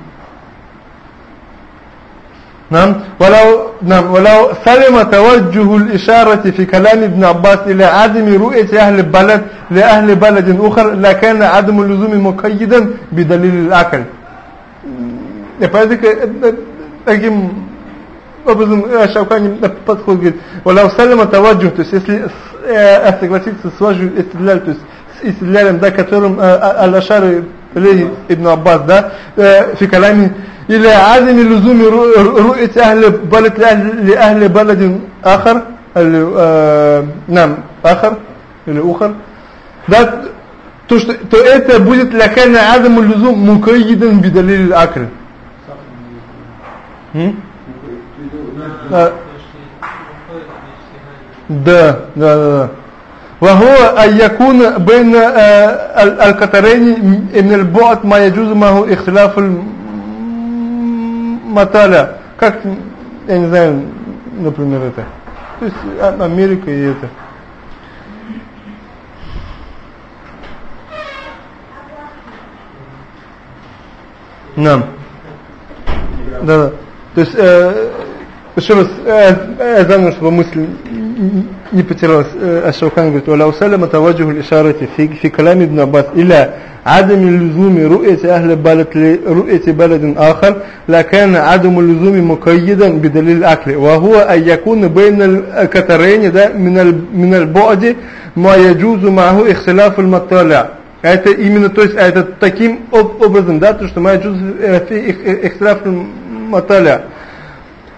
نعم ولو نعم ولو سلم توجه الإشارة في كلام ابن عباس إلى عدم رؤية أهل البلد لأهل بلد أخر لكان عدم اللزوم مقيدا بدليل الأكل И поэтому э, таким образом Шавкани подходит, говорит, валя Салема таваджух, то есть если э, согласиться с Ваджу Истидляль, то есть с Истидлялем, да, которым э, Аль-Ашары Лей Ибн Аббас, да, э, фикалами, или азими лузуми руэт ахли балет ли ахли баладин ахар, нам, ахар, или ухар, да, то, что, то это будет лакальный азиму лузум мукаидан бидалиль акры. Hmm? Да, да, да, да. وهو أن يكون بين آه، ال- القطرين من البعد ما يجوز معه اختلاف المطالع как я не знаю например это то есть а- Америка и это нам да, да. то есть э, еще раз э, э, заодно, чтобы мысль не потерялось. Ашаукан говорит, «Валя усалям таваджуху лишарати фи, фи калами ибн Аббас иля عدم اللزوم رؤية أهل بلد لرؤية بلد آخر لكان عدم اللزوم مقيدا بدليل الأكل وهو أن يكون بين الكترين ده من من البعد ما يجوز معه اختلاف المطالع это именно, то есть это таким образом, да, то, что ما يجوز في اختلاف المطالع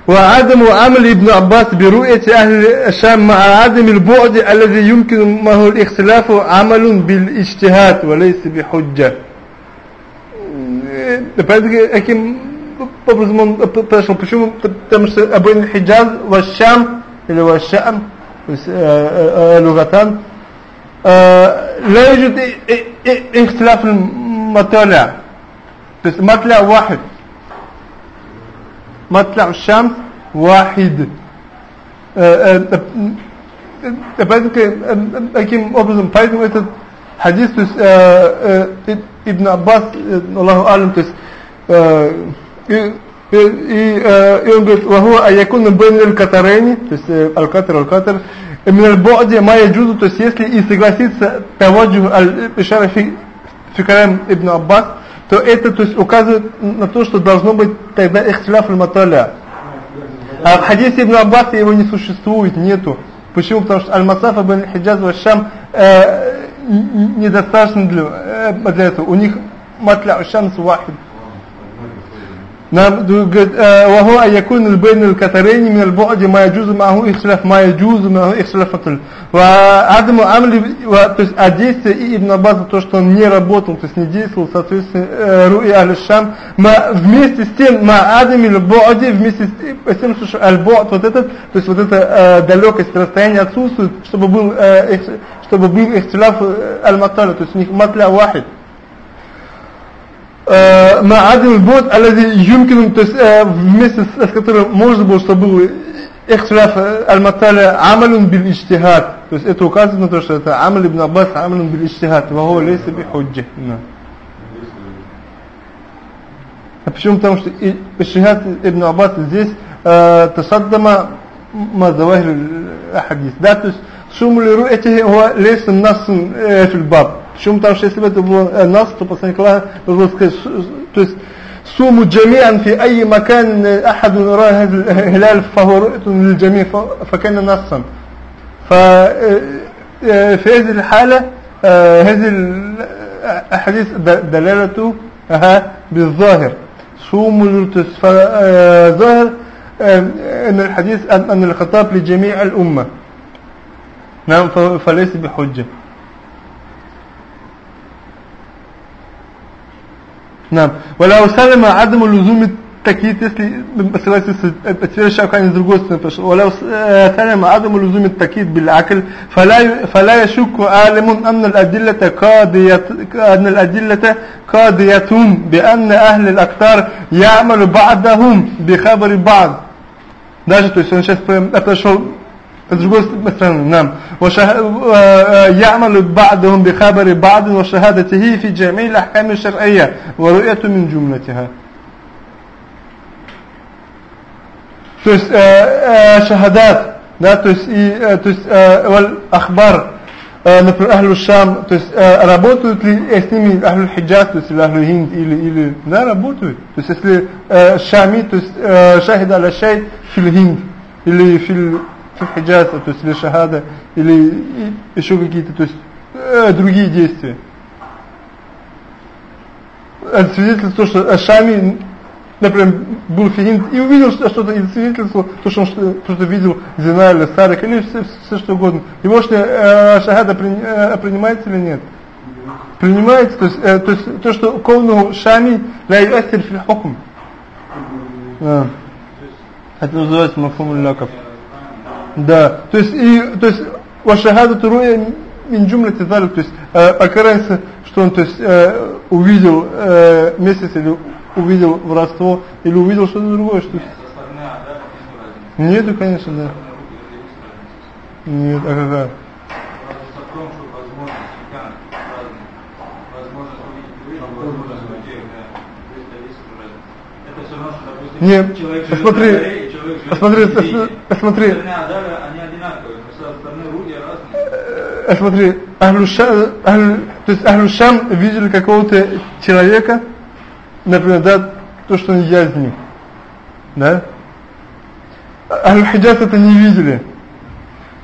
وعدم عمل ابن عباس برؤية أهل الشام مع عدم البعد الذي يمكن معه الاختلاف عمل بالاجتهاد وليس بحجة Таким образом он пошел. Почему? Потому что Абин Хиджаз, Вашам, или Вашам, то есть Лугатан, لا يوجد اختلاف المطالع بس مطلع واحد مطلع الشمس واحد таким образом, поэтому этот хадис, то есть э, э, Ибн Аббас, Аллаху Алим, то есть э, и, и, и он говорит, وهو أيكون بين الكترين, то есть аль-катр, аль-катр, من البعد ما يجوز, то есть если и согласится таваджух аль-ишара фи, фи калам Ибн Аббас, то это то есть, указывает на то, что должно быть тогда ихтиляф аль-маталя. А в хадисе Ибн Аббаса его не существует, нету. Почему? Потому что аль-масафа бен хиджаз ва шам э, недостаточно для, э, для этого. У них матля шамс вахид. نعم وهو أن يكون بين الكترين من البعد ما يجوز معه اختلاف ما يجوز معه اختلاف مثل وعدم عمل то есть а действие и Ибн Аббас то что он не работал то есть не действовал соответственно руи аль-Шам вместе с тем ма адами аль вместе с тем что аль-бу'д вот этот то есть вот эта далекость расстояние отсутствует чтобы был чтобы был ихтиляф аль-маталя то есть у них матля вахид مع عدم البعد الذي يمكن вместе с которым можно было чтобы был اختلاف المطالع عمل بالاجتهاد то есть это указывает на то что это عمل ابن عباس عمل بالاجتهاد وهو ليس بحجة а почему? Потому что Ишихат Ибн Аббас здесь تصدم ما ظواهر الحديث да, то есть شمل رؤيته هو ليس النص في الباب shumë të ashtë isime të bua nas të pasaj krahe të bua të صوموا جميعا في أي مكان أحد رأى هذا الهلال فهو رؤية للجميع فكان نصا ففي هذه الحالة هذه الأحاديث دلالتها بالظاهر صوموا للتس فظاهر أن الحديث أن الخطاب لجميع الأمة نعم فليس بحجة نعم ولو سلم عدم لزوم التكييت если согласился теперь Шавкани с другой стороны пошел ولو سلم عدم لزوم التكييت بالعقل فلا فلا يشك عالم أن الأدلة قاضية أن الأدلة قاضية بأن أهل الأكثار يعمل بعضهم بخبر بعض даже то есть он сейчас прошел с другой стороны نعم ويعمل بعضهم بخبر بعض وشهادته في جميع الأحكام الشرعية ورؤية من جملتها то есть шахадат да то есть и то есть والأخبار например Ахлю Шам то есть работают ли с ними Ахлю Хиджаз то есть или Ахлю Хинд или или да работают то есть если Шами то есть шахид аля шай фил Хинд или фил хиджаз, то есть или шахада, или еще какие-то, то есть э, другие действия. Это свидетельство, что Ашами, например, был фигин и увидел что-то, и свидетельство, то, что он что-то видел, зина или сарик, или все, все что угодно. Его что э, шахада при, э, принимается или нет? Принимается, то есть, э, то, есть то, что ковну шами ла юассир фи хукм. Это называется мафумуль лаков. Да, то есть, и, то есть, вашахадату руя мин джумлати залик, то есть, э, покарается, что он, то есть, э, увидел э, месяц или увидел воровство, или увидел что-то другое, что Нету, конечно, да. Нет, а какая? Нет, посмотри, посмотри, посмотри. Они одинаковые, э, смотри, Ахлюшам, то есть Ахлюшам видели какого-то человека, например, да, то, что он язнил, да? Ахлю-Хиджаз это не видели.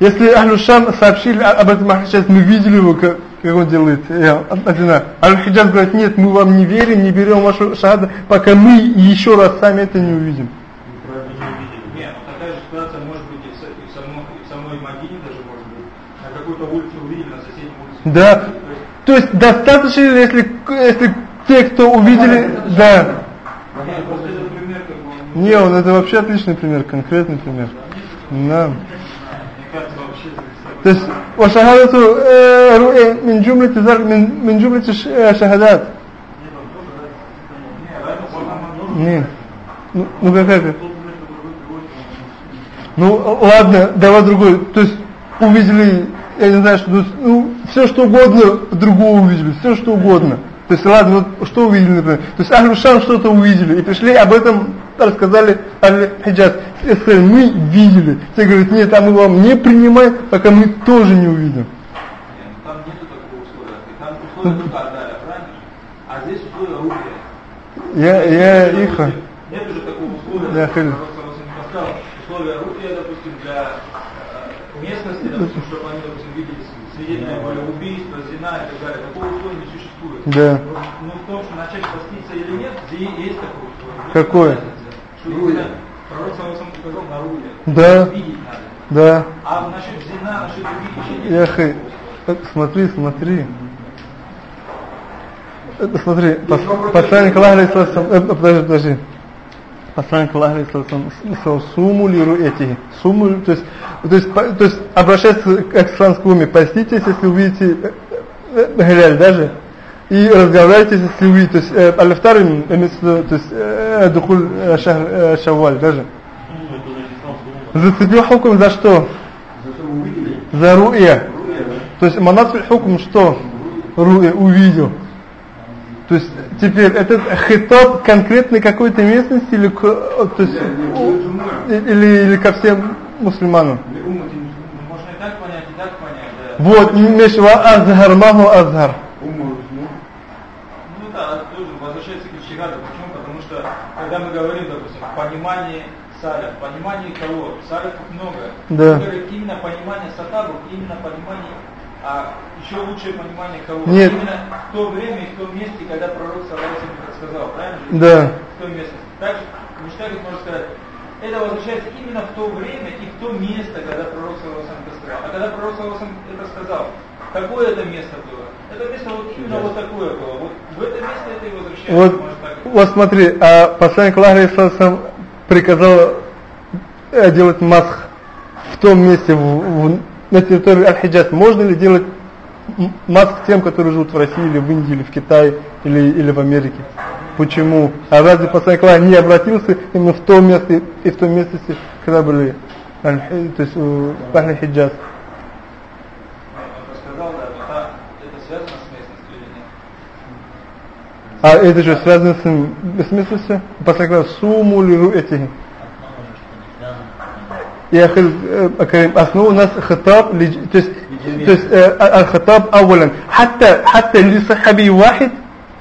Если Ахлю-Шам сообщили об этом Ахлю-Хиджаз, мы видели его, как, как он делает, я, одина. Ахлю-Хиджаз говорит, нет, мы вам не верим, не берем вашу шахаду, пока мы еще раз сами это не увидим. Нет, ну такая же ситуация может быть и в, с- и в самой, и в самой Мадине даже может быть. На какую-то улицу увидели, на соседней улице. Да. То есть достаточно, если, если те, кто увидели... Да. Не, он это вообще отличный пример, конкретный пример. Да. То есть, о шахадату э, руэ мин джумлити зар, мин джумлити э, шахадат. Не. Ну, ну как это? Ну, ладно, давай другой. То есть, увидели я не знаю, что ну, ну, все что угодно другого увидели, все что угодно. То есть ладно, вот что увидели, например. То есть Ахлюшан что-то увидели и пришли об этом рассказали Аль-Хиджаз. Все сказали, мы видели. Все говорят, нет, а мы вам не принимаем, пока мы тоже не увидим. Нет, ну там нету такого условия. Там условия только отдали, правильно? А здесь условия руки. Я, я их... Нет уже такого условия, Я сказал. Условия руки, допустим, для э, местности, допустим, чтобы они, свидетели были убийства, зина и так далее. Такого условия не существует. Да. Но в том, что начать поститься или нет, есть такое условие. Вот Какое? именно Пророк саллям сказал на руке. Да. Видеть надо. Да. А насчет зина, насчет других вещей нет. Я такого хай. условия. Так, смотри, смотри. Это смотри, пос- посланник Аллаха, э, подожди, подожди. Посланник Аллаха, сказал, суму ли руэти. Суму, то есть, то есть, то есть обращаться к исламской уме, поститесь, если увидите э, э, галяль даже, и разговаривайте, если увидите, то есть, э, виду, то есть, э, духуль э, шахр, э, шавваль даже. Зацепил хукм за что? За. Руя? То есть манасуль хукм что? Руэ, увидел. То есть теперь этот хитоб конкретной какой-то местности или, то есть, у- или, или ко всем мусульманам? Можно и так понять, и так понять, да. Вот, мешва азгар, маху азгар. Ну да, тоже возвращается к Ичтигаду. Почему? Потому что, когда мы говорим, допустим, в понимании саля, в понимании кого, салифов много. Да. Именно понимание сатабу, именно понимание, а еще лучшее понимание кого. Нет. Именно в то время и в том месте, когда пророк Салават это сказал, правильно? Да. В том месте. Также Муштагит может сказать, это возвращается именно в то время и в то место, когда пророк Салават это сказал. А когда пророк Салават это сказал, какое это место было? Это место вот именно вот такое было. Вот в это место это и возвращается. Вот, так вот смотри, а посланник Аллаха алейхиссалам, приказал э, делать масх в том месте, в, в- на территории Аль-Хиджаз. Можно ли делать м- масх тем, которые живут в России, или в Индии, или в Китае, или, или в Америке? Почему? А разве посланник Аллаха не обратился именно в то место и в том месте, когда были то есть, э, Аль-Хиджаз? С местностью? А это же связано с ним бессмысленностью? Посланник Аллаха, суму ли руэтихи? يا أخي الكريم أصله ناس خطاب لج... تس... تس... آه، الخطاب أولا حتى حتى لصحابي واحد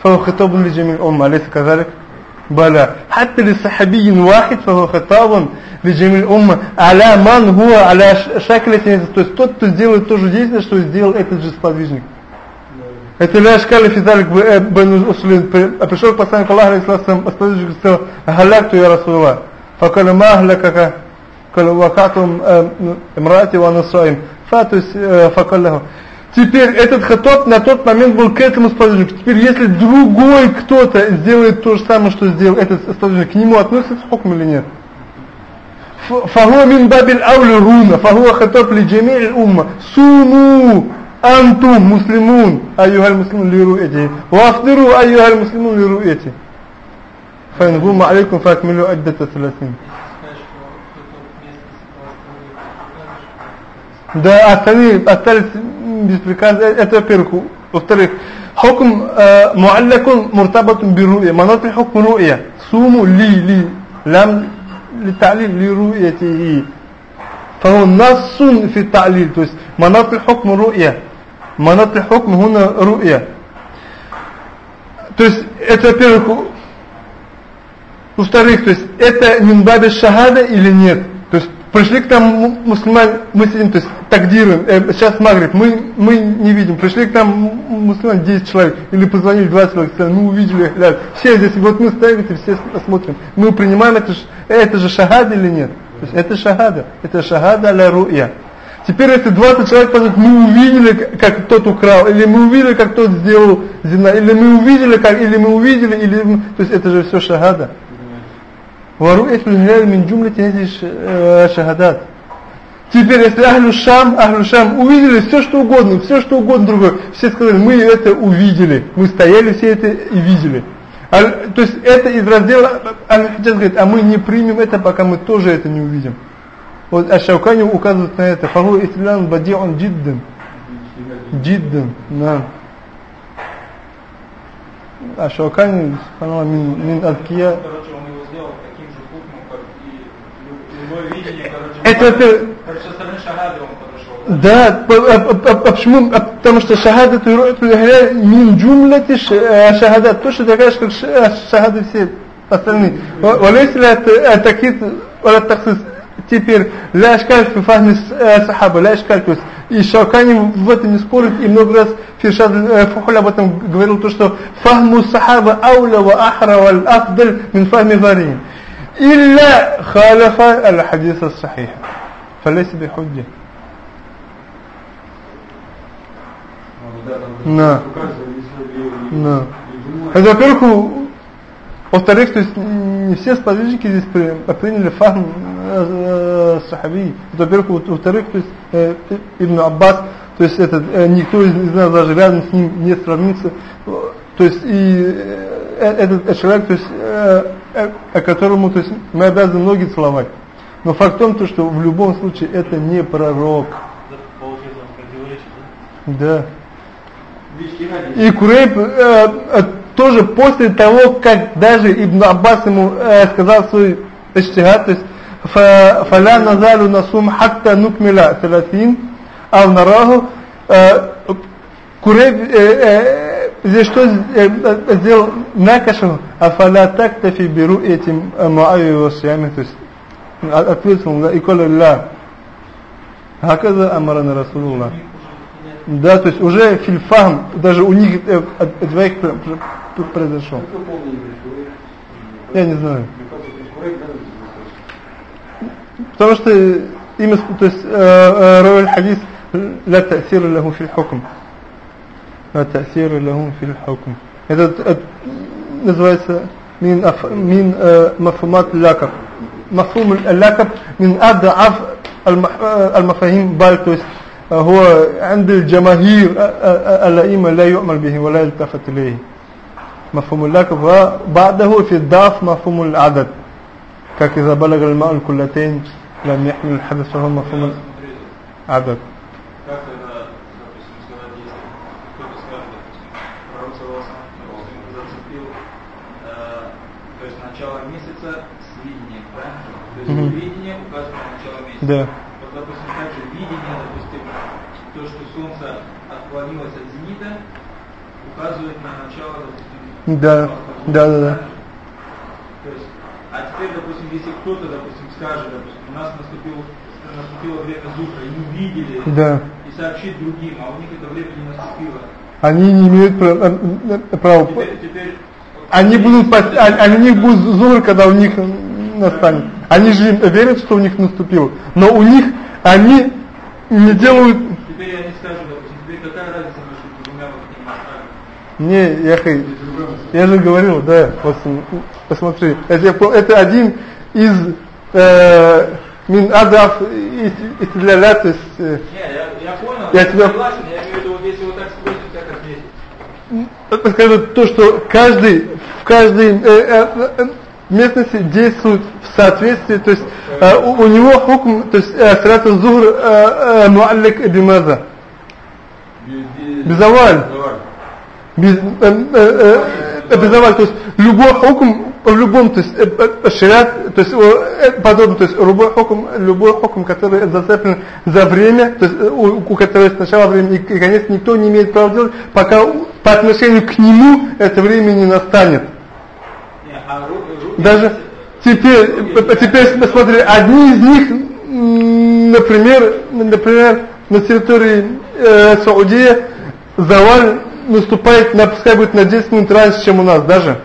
فهو خطاب لجميع الأمة أليس كذلك؟ بلى حتى لصحابي واحد فهو خطاب لجميع الأمة على من هو على ш- شكل то есть тот, кто сделает то же действие, что сделал этот же сподвижник. Это ля шкали физалик бен услин. Пришел к посланнику Аллаха, алейхиссалам, сподвижник и сказал, «Халякту я Расула». فقال ما أهلكك قال وقعتم امرأتي وأنا صائم فاتوا فقال له Теперь этот хатоб на тот момент был к этому сподвижнику. Теперь если другой кто-то сделает то же самое, что сделал этот сподвижник, к нему относится хукм или нет? فهو من باب الأولى هنا فهو خطاب لجميع الأمة صوموا أنتم مسلمون أيها المسلمون لرؤيته وافطروا أيها المسلمون لرؤيته فإن غم عليكم فأكملوا عدة ثلاثين Если сказать, Да, остальные остались без приказа, э, это во-первых. Во-вторых, حكم آه، معلق مرتبط بالرؤية مناط الحكم رؤية صوموا لي لي لم للتعليل لرؤيته فهو نص في التعليل то есть مناط الحكم رؤية Манат хукм гуна ру'я. То есть это, во-первых, во-вторых, то есть это минбаби шахада или нет? То есть пришли к нам мусульмане, мы сидим, то есть тагдируем, э, сейчас Магриб, мы, мы не видим, пришли к нам мусульмане 10 человек, или позвонили 20 человек, мы увидели, глядь, все здесь, вот мы стоим, все смотрим, мы принимаем это, это же шахада или нет? То есть это шахада, это шахада ля ру'я. Теперь если 20 человек позвонят, мы увидели, как тот украл, или мы увидели, как тот сделал зина, или мы увидели, как, или мы увидели, или, то есть это же все шахада. ورؤية الهلال من جملة هذه الشهادات Теперь, если Ахлю Шам, Ахлю Шам увидели все, что угодно, все, что угодно другое, все сказали, мы это увидели, мы стояли все это и видели. А, то есть это из раздела, Аль-Хаджаз говорит, а мы не примем это, пока мы тоже это не увидим. Вот Аш-Шаукани указывает на это. Фаху Итлян Бади'ун Джиддан. Джиддан, да. Аш-Шаукани, мин, мин Адкия, Короче, любое видение, короче, Это, это, со стороны он подошел. Да, по- а- а- а почему? Потому что шахада мин джумлати шахадат. То, что ты говоришь, как ш- шахады все остальные. Ля такит, валя таксис. Теперь, ля ашкаль фи фахми с- сахаба, ля ашкаль. То есть, и Шаукани в этом не спорит, и много раз Фиршад э, Фухуль об этом говорил, то, что фахму сахаба ауля ва ахра валь афдаль мин фахми варин. إلا خالف الحديث الصحيح فليس بحجة На. На. Это, во-первых, у- во-вторых, то есть не все сподвижники здесь при- приняли фахм э, э, сахаби. Это, Во-первых, во- во-вторых, то есть э, Ибн Аббас, то есть этот, э, никто из, из нас даже рядом с ним не сравнится. То есть и э, Э, этот э, человек, то есть, о которому то есть, мы обязаны ноги целовать. Но факт в том, то, что в любом случае это не пророк. Да. И Курейб э, тоже после того, как даже Ибн Аббас ему э, сказал свой эштигат, то есть «Фаля назалю насум хатта нукмила талатин ав нараху» Курейб э, э, здесь что э, э, сделал накашу афаля тактафи беру этим муави васиями то есть от- ответил ему, да, и коля ля هكذا أمرنا رسول الله да, то есть уже фильфам, даже у них э, от, от двоих пр- пр- пр- произошел. Какой полный еврей? Курейш? Я не знаю. Курейш, да, Потому что имя, сп- то есть э, э, равы хадис لا تأثير له في الحكم لا تأثير له في الحكم это это называется من أف, من آه، مفهومات اللقب مفهوم اللقب من أضعف المح- آه، المفاهيم بل تو есть آه، هو عند الجماهير آه، آه، الأئمة لا يؤمل به ولا يلتفت إليه مفهوم اللقب وبعده في الضعف مفهوم العدد как إذا بلغ الماء الكلتين لم يحمل الحدث فهو مفهوم العدد Да. Вот, допустим, также видение, допустим, то, что солнце отклонилось от зенита, указывает на начало, допустим, Да, да, да, да. То есть, а теперь, допустим, если кто-то, допустим, скажет, допустим, у нас наступил, наступило время зухра, и мы видели, Да. и сообщить другим, а у них это время не наступило. Они не имеют права, э, э, права Теперь, теперь Они будут, а у них будет зур, когда у них настанет. Они же верят, что у них наступил. Но у них, они не делают... теперь я не скажу, допустим, теперь какая разница между двумя вот этими настроениями? Не, я, хай- я же говорил, да, посмотри. Это, это один из э, мин адав истидляля, то есть... э, Не, я, я понял, Я я, тебя- согласен, я имею в виду, вот если вот так спросить, как ответить. Это скажет то, что каждый в каждой э, э, э, местности действует в соответствии, то есть э, у, у него хукм, то есть э, салат зухр э, э, муаллик бимаза. Безаваль. Без, э, э, э, безаваль, то есть любой хукм в любом, то есть, шариат, то есть, подобно, то есть, любой хокум, любой хокум, который зацеплен за время, то есть, у, у которого есть начало времени и конец, никто не имеет права делать, пока по отношению к нему это время не настанет. А Даже теперь, теперь посмотри, одни из них, например, например, на территории э, Саудии заваль наступает, на, пускай будет на 10 минут раньше, чем у нас даже,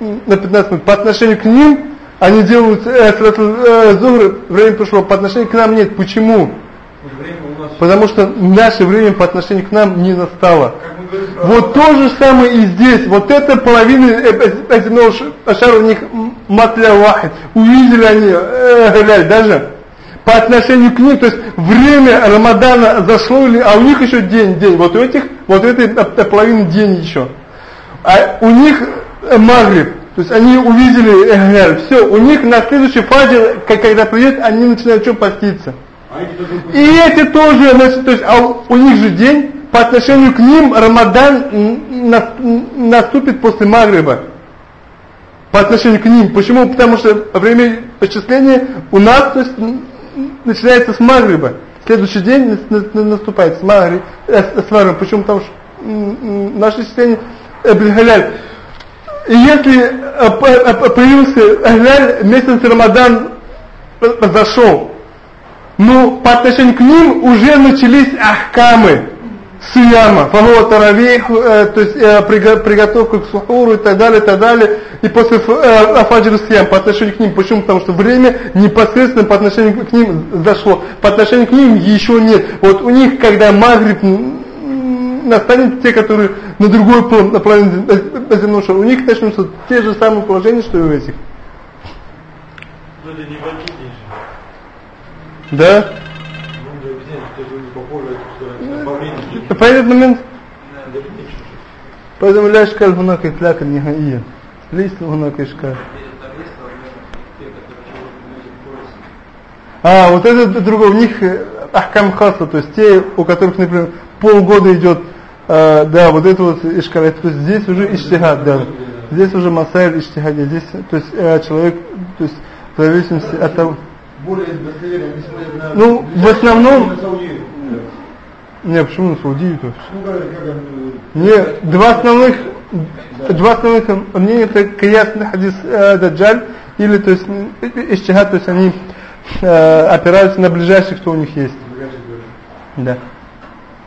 на 15 минут. По отношению к ним, они делают э, э, зугр, время пришло, по отношению к нам нет. Почему? Потому что наше время по отношению к нам не настало. Вот то же самое и здесь. Вот эта половина земного шара у них матля вахид. Увидели они э, даже по отношению к ним, то есть время Рамадана зашло, или, а у них еще день, день. Вот у этих, вот у этой половины день еще. А у них Магриб. То есть они увидели Эхляр. Все, у них на следующий фаджр, когда придет, они начинают что поститься. И эти тоже, значит, то есть, а у них же день, по отношению к ним Рамадан наступит после Магриба. По отношению к ним. Почему? Потому что время исчисления у нас то есть, начинается с Магриба. Следующий день наступает с Магриба. Э, с Магриба. Почему? Потому что наше исчисление Эбн И если э, э, появился Эхляль, месяц Рамадан зашел, ну, по отношению к ним уже начались ахкамы сияма, фагуа таравих, э, то есть э, приготовка к сухуру и так далее, и так далее. И после э, фаджр сиям по отношению к ним. Почему? Потому что время непосредственно по отношению к ним зашло. По отношению к ним еще нет. Вот у них, когда магриб настанет, те, которые на другой половине земного шара, у них начнутся те же самые положения, что и у этих. Да? Понятен момент? Поэтому ля шкаль гунак и тляк нихаия. Лист гунак и шкаль. А, вот это другое. У них э, ахкам хаса, то есть те, у которых, например, полгода идет, э, да, вот это вот ишкаль. То есть здесь уже иштихад, да. Здесь уже масайль иштихад. Здесь, то есть э, человек, то есть в зависимости от того... Ну, в основном... Не, почему на Саудию то? Ну, как, как, Не, два основных, два основных мнения это киясный хадис э, Даджаль, или то есть ищихат, то есть они э, опираются на ближайших, кто у них есть. Да.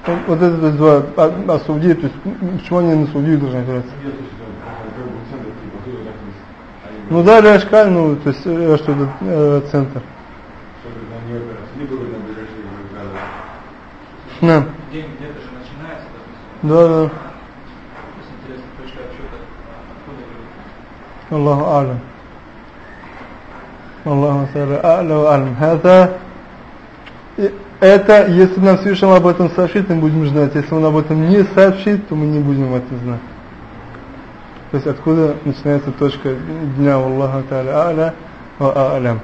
Вот, вот это то есть, два, а, а Саудия, то есть почему они на Саудию должны опираться? Ну да, Ляшкаль, ну, то есть, э, что это э, центр. Да. День где-то же начинается, допустим. Да, да. То есть интересно, точка отсчета откуда идет. الله أعلم الله تعالى أعلى وأعلم هذا это, если нам Всевышний об этом сообщит, мы будем знать. Если он об этом не сообщит, то мы не будем это знать. То есть откуда начинается точка дня Аллаха Та'аля А'ля ва А'лям.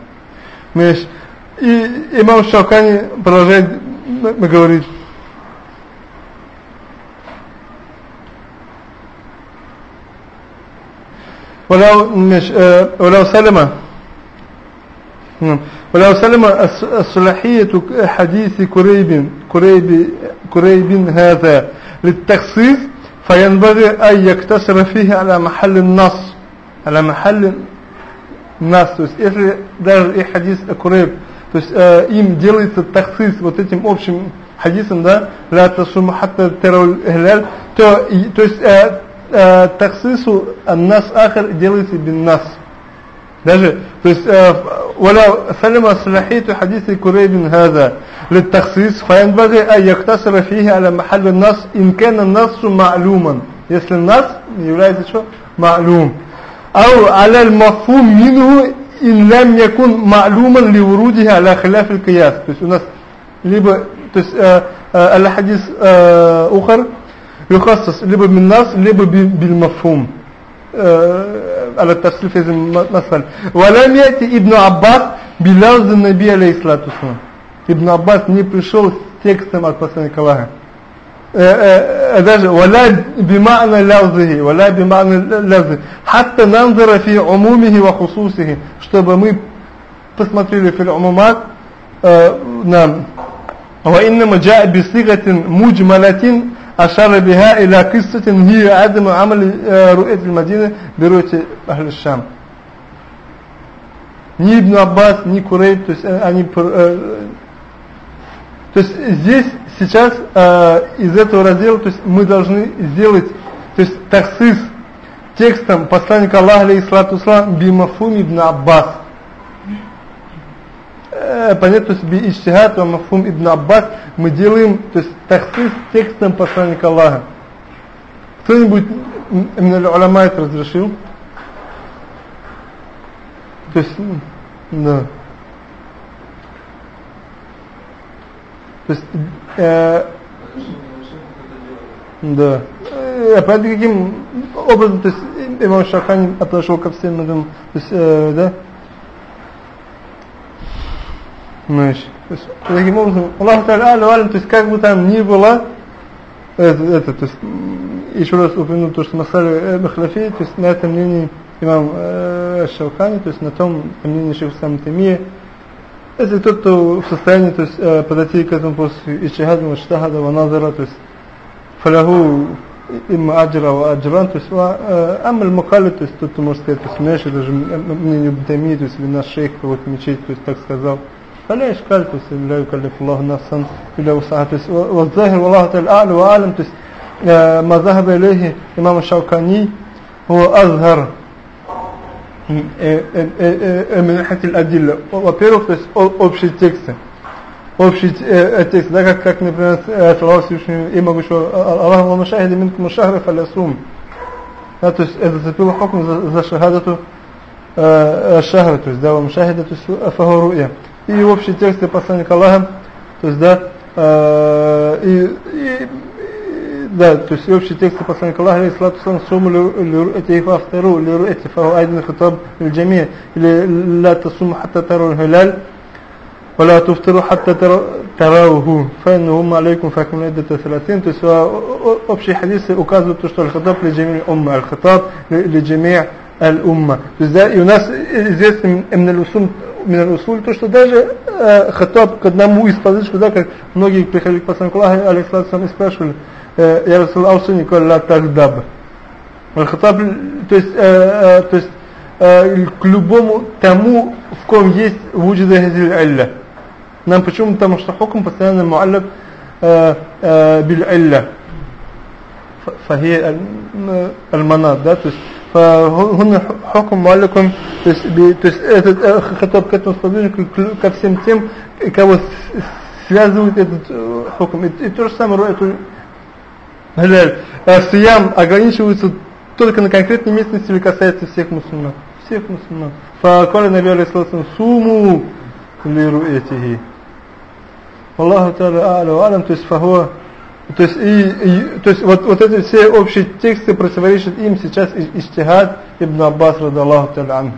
И имам Шаукани продолжает говорить, ولو مش ولو سلم ولو سلم الصلاحية حديث كريب كريب كريب هذا للتخصيص فينبغي أن يقتصر فيه على محل النص على محل النص то есть если даже и хадис Курейб то есть э, им делается таксис вот этим общим хадисом да لا تصوم حتى تروا الهلال то, то есть э, تخصيص الناس آخر делается بالنص даже то есть ولو سلم صلاحية حديث كريب هذا للتخصيص فينبغي أن يقتصر فيه على محل النص إن كان النص معلوما если النص является что معلوم أو على المفهوم منه إن لم يكن معلوما لوروده على خلاف القياس то есть у нас либо то есть الحديث أخر يخصص لبا بالنص لبا بالمفهوم على التفصيل في هذا المثل ولم يأتي ابن عباس بلفظ النبي عليه الصلاة والسلام ابن عباس не пришел с текстом от посланника Аллаха آه، آه، даже ولا بمعنى لفظه ولا بمعنى لفظه حتى ننظر في عمومه وخصوصه чтобы мы посмотрели في العمومات آه، نعم وإنما جاء بصيغة مجملة أشار بها إلى قصة هي عدم عمل آه، رؤية المدينة برؤية أهل الشام ни Ибн Аббас, ни Курейб, то есть э, они, э, то есть здесь сейчас э, из этого раздела, то есть мы должны сделать, то есть таксис текстом посланника Аллаха, алейхиссалату ислам, бимафум Ибн Аббас. Э, понятно, иштихат ва мафум Ибн Аббас мы делаем, то есть таксис текстом посланника Аллаха. Кто-нибудь именно уляма это разрешил? То есть, да. То есть, э, да. Э, понятно, каким образом, то есть, имам Шахани отошел ко всем то есть, э, да? Есть, таким образом, Аллаху Та'аля, то есть, как бы там ни было, это, это, то есть, еще раз упомяну то, что Масали Бахлафи, то есть, на этом мнении имам э, Шаухани, то есть, на том мнении Шейх Сам Тамия, если тот, кто в состоянии, то есть, э, подойти к этому после ичтихада, маштахада, ваназара, то есть, фалаху имма аджра ва аджран, то есть, ва, э, амаль мукали, то есть, тот, кто может сказать, то есть, меньше даже мнение Бутами, то есть, или наш шейх, кого-то мечеть, то есть, так сказал, فلا إشكال то есть لا يكلف الله نفسا إلا وسعها то есть والظاهر والله تعالى أعلى وأعلم то есть э, ما ذهب إليه إمام الشوكاني هو أظهر э, э, э, э, من ناحية الأدلة во-первых то есть о- общие тексты общий э, э, текст да как, как например э, слова Всевышнего и могу что Аллах ва машахида минкум шахра фалясум да, то есть это зацепило хокм за, за шахадату э, э, шахра то есть да ва машахидату фахуруя и общие тексты посланника Аллаха, то есть, да, э, и, и, и, да, то есть, и общие тексты посланника Аллаха, алейхиссалату вассалам, суму лируэти фафтару, лируэти фаху айдин хитаб الجميع или لا تصوموا حتى تروا الهلال ولا تفطروا حتى تروه فإنهم عليكم فاكم عدة ثلاثين то есть общие хадисы указывают то что الخطاب لجميع الأمة الخطاب لجميع الأمة то есть да и у нас известно من الأصول миналь услуль, то что даже э, хатаб к одному из подышек, да, как многие приходили к посланнику Аллаха, алейхиссалату и спрашивали, э, я Расул Аусуни, колла тахдаб. Аль-Хатаб, то есть, э, э, то есть э, к любому тому, в ком есть вуджида хазиль алля. Нам почему? Потому что хоком постоянно муаллаб э, э, биль алля. Фахи аль-манат, да, то есть فهنا حكم معلق то есть, то есть этот хатаб к этому сподвижнику ко всем тем кого связывает этот хукм и, и то же самое эту халяль сиям ограничивается только на конкретной местности или касается всех мусульман всех мусульман فقال النبي عليه الصلاة والسلام صوموا لرؤيته والله تعالى أعلى وأعلم то есть فهو то есть, и, и, то есть вот, вот эти все общие тексты противоречат им сейчас Иштихад Ибн Аббас радаллаху та'ala анху.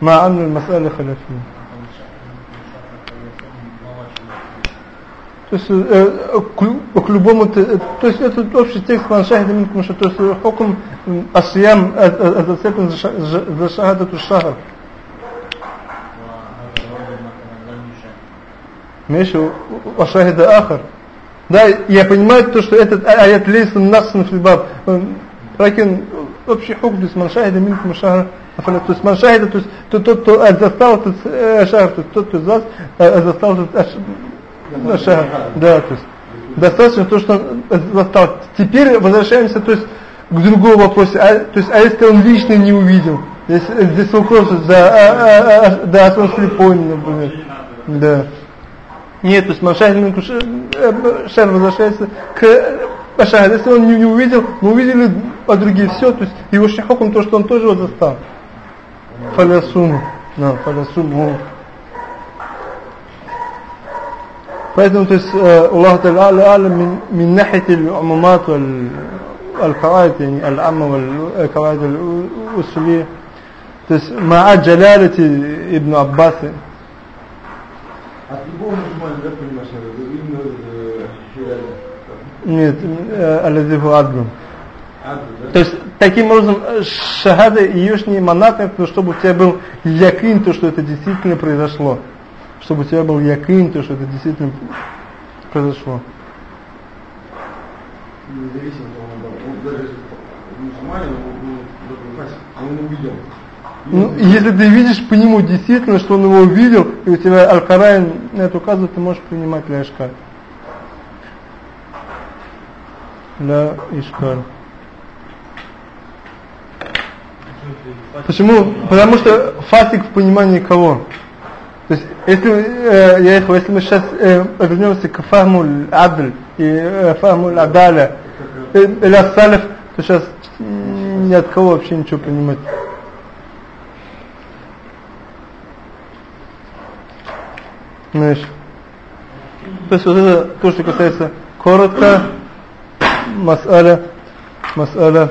مع أن المسألة خلافية. То есть, э, к, к любому, то есть этот общий текст ман шахида минкум то есть хукм асьям зацеплен за шахадату шахар. Меши, Ашахида Ахар. Да, я понимаю то, что этот аят лейсан нахсан флибаб. Ракин общий хук, то есть маншахида минк машахар. То есть маншахида, э, то есть тот, кто э, застал этот шахар, то есть тот, кто застал этот шахар. Да, то есть достаточно то, что застал. Теперь возвращаемся, то есть к другому вопросу. А, то есть, а если он лично не увидел? Здесь, здесь вопрос да, а, а, а, да, а слепой, например. Да. Нет, то есть Машахин э, э, Шер возвращается к э, Машахин. Если он не, не увидел, но увидели а другие все, то есть его шахоком то, что он тоже вот застал. Фалясуму. Да, фалясуму. Поэтому, то есть, Аллах Та'ala Аля мин нахити л'умамат вал-кавайт, яни аль-амма вал-кавайт вал-усули. То есть, маа джалялити Ибн Аббаси. Нет, э, алязиву адну. То есть, таким образом, э, шахада ее не монатная, но чтобы у тебя был якин, то, что это действительно произошло. Чтобы у тебя был якин, то, что это действительно произошло. Независимо, он даже мусульманин, он, он, он, он, он, он, он, он, он, ну, если ты видишь по нему действительно, что он его увидел, и у тебя Аль-Карайн на это указывает, ты можешь принимать ля ишкаль. Ля ишкаль. Почему? Потому что фасик в понимании кого? То есть, если, э, я их, если мы сейчас э, вернемся к фахму адль и э, фахму адаля э, или салиф, то сейчас ни от кого вообще ничего понимать. Знаешь? То есть вот это то, что касается коротко, мас'аля, мас'аля,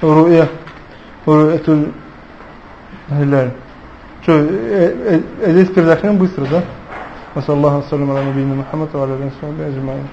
руя, руятуль хиляль. Что, э, э, э, здесь передохнем быстро, да? وصلى الله وسلم على نبينا محمد وعلى اله وصحبه اجمعين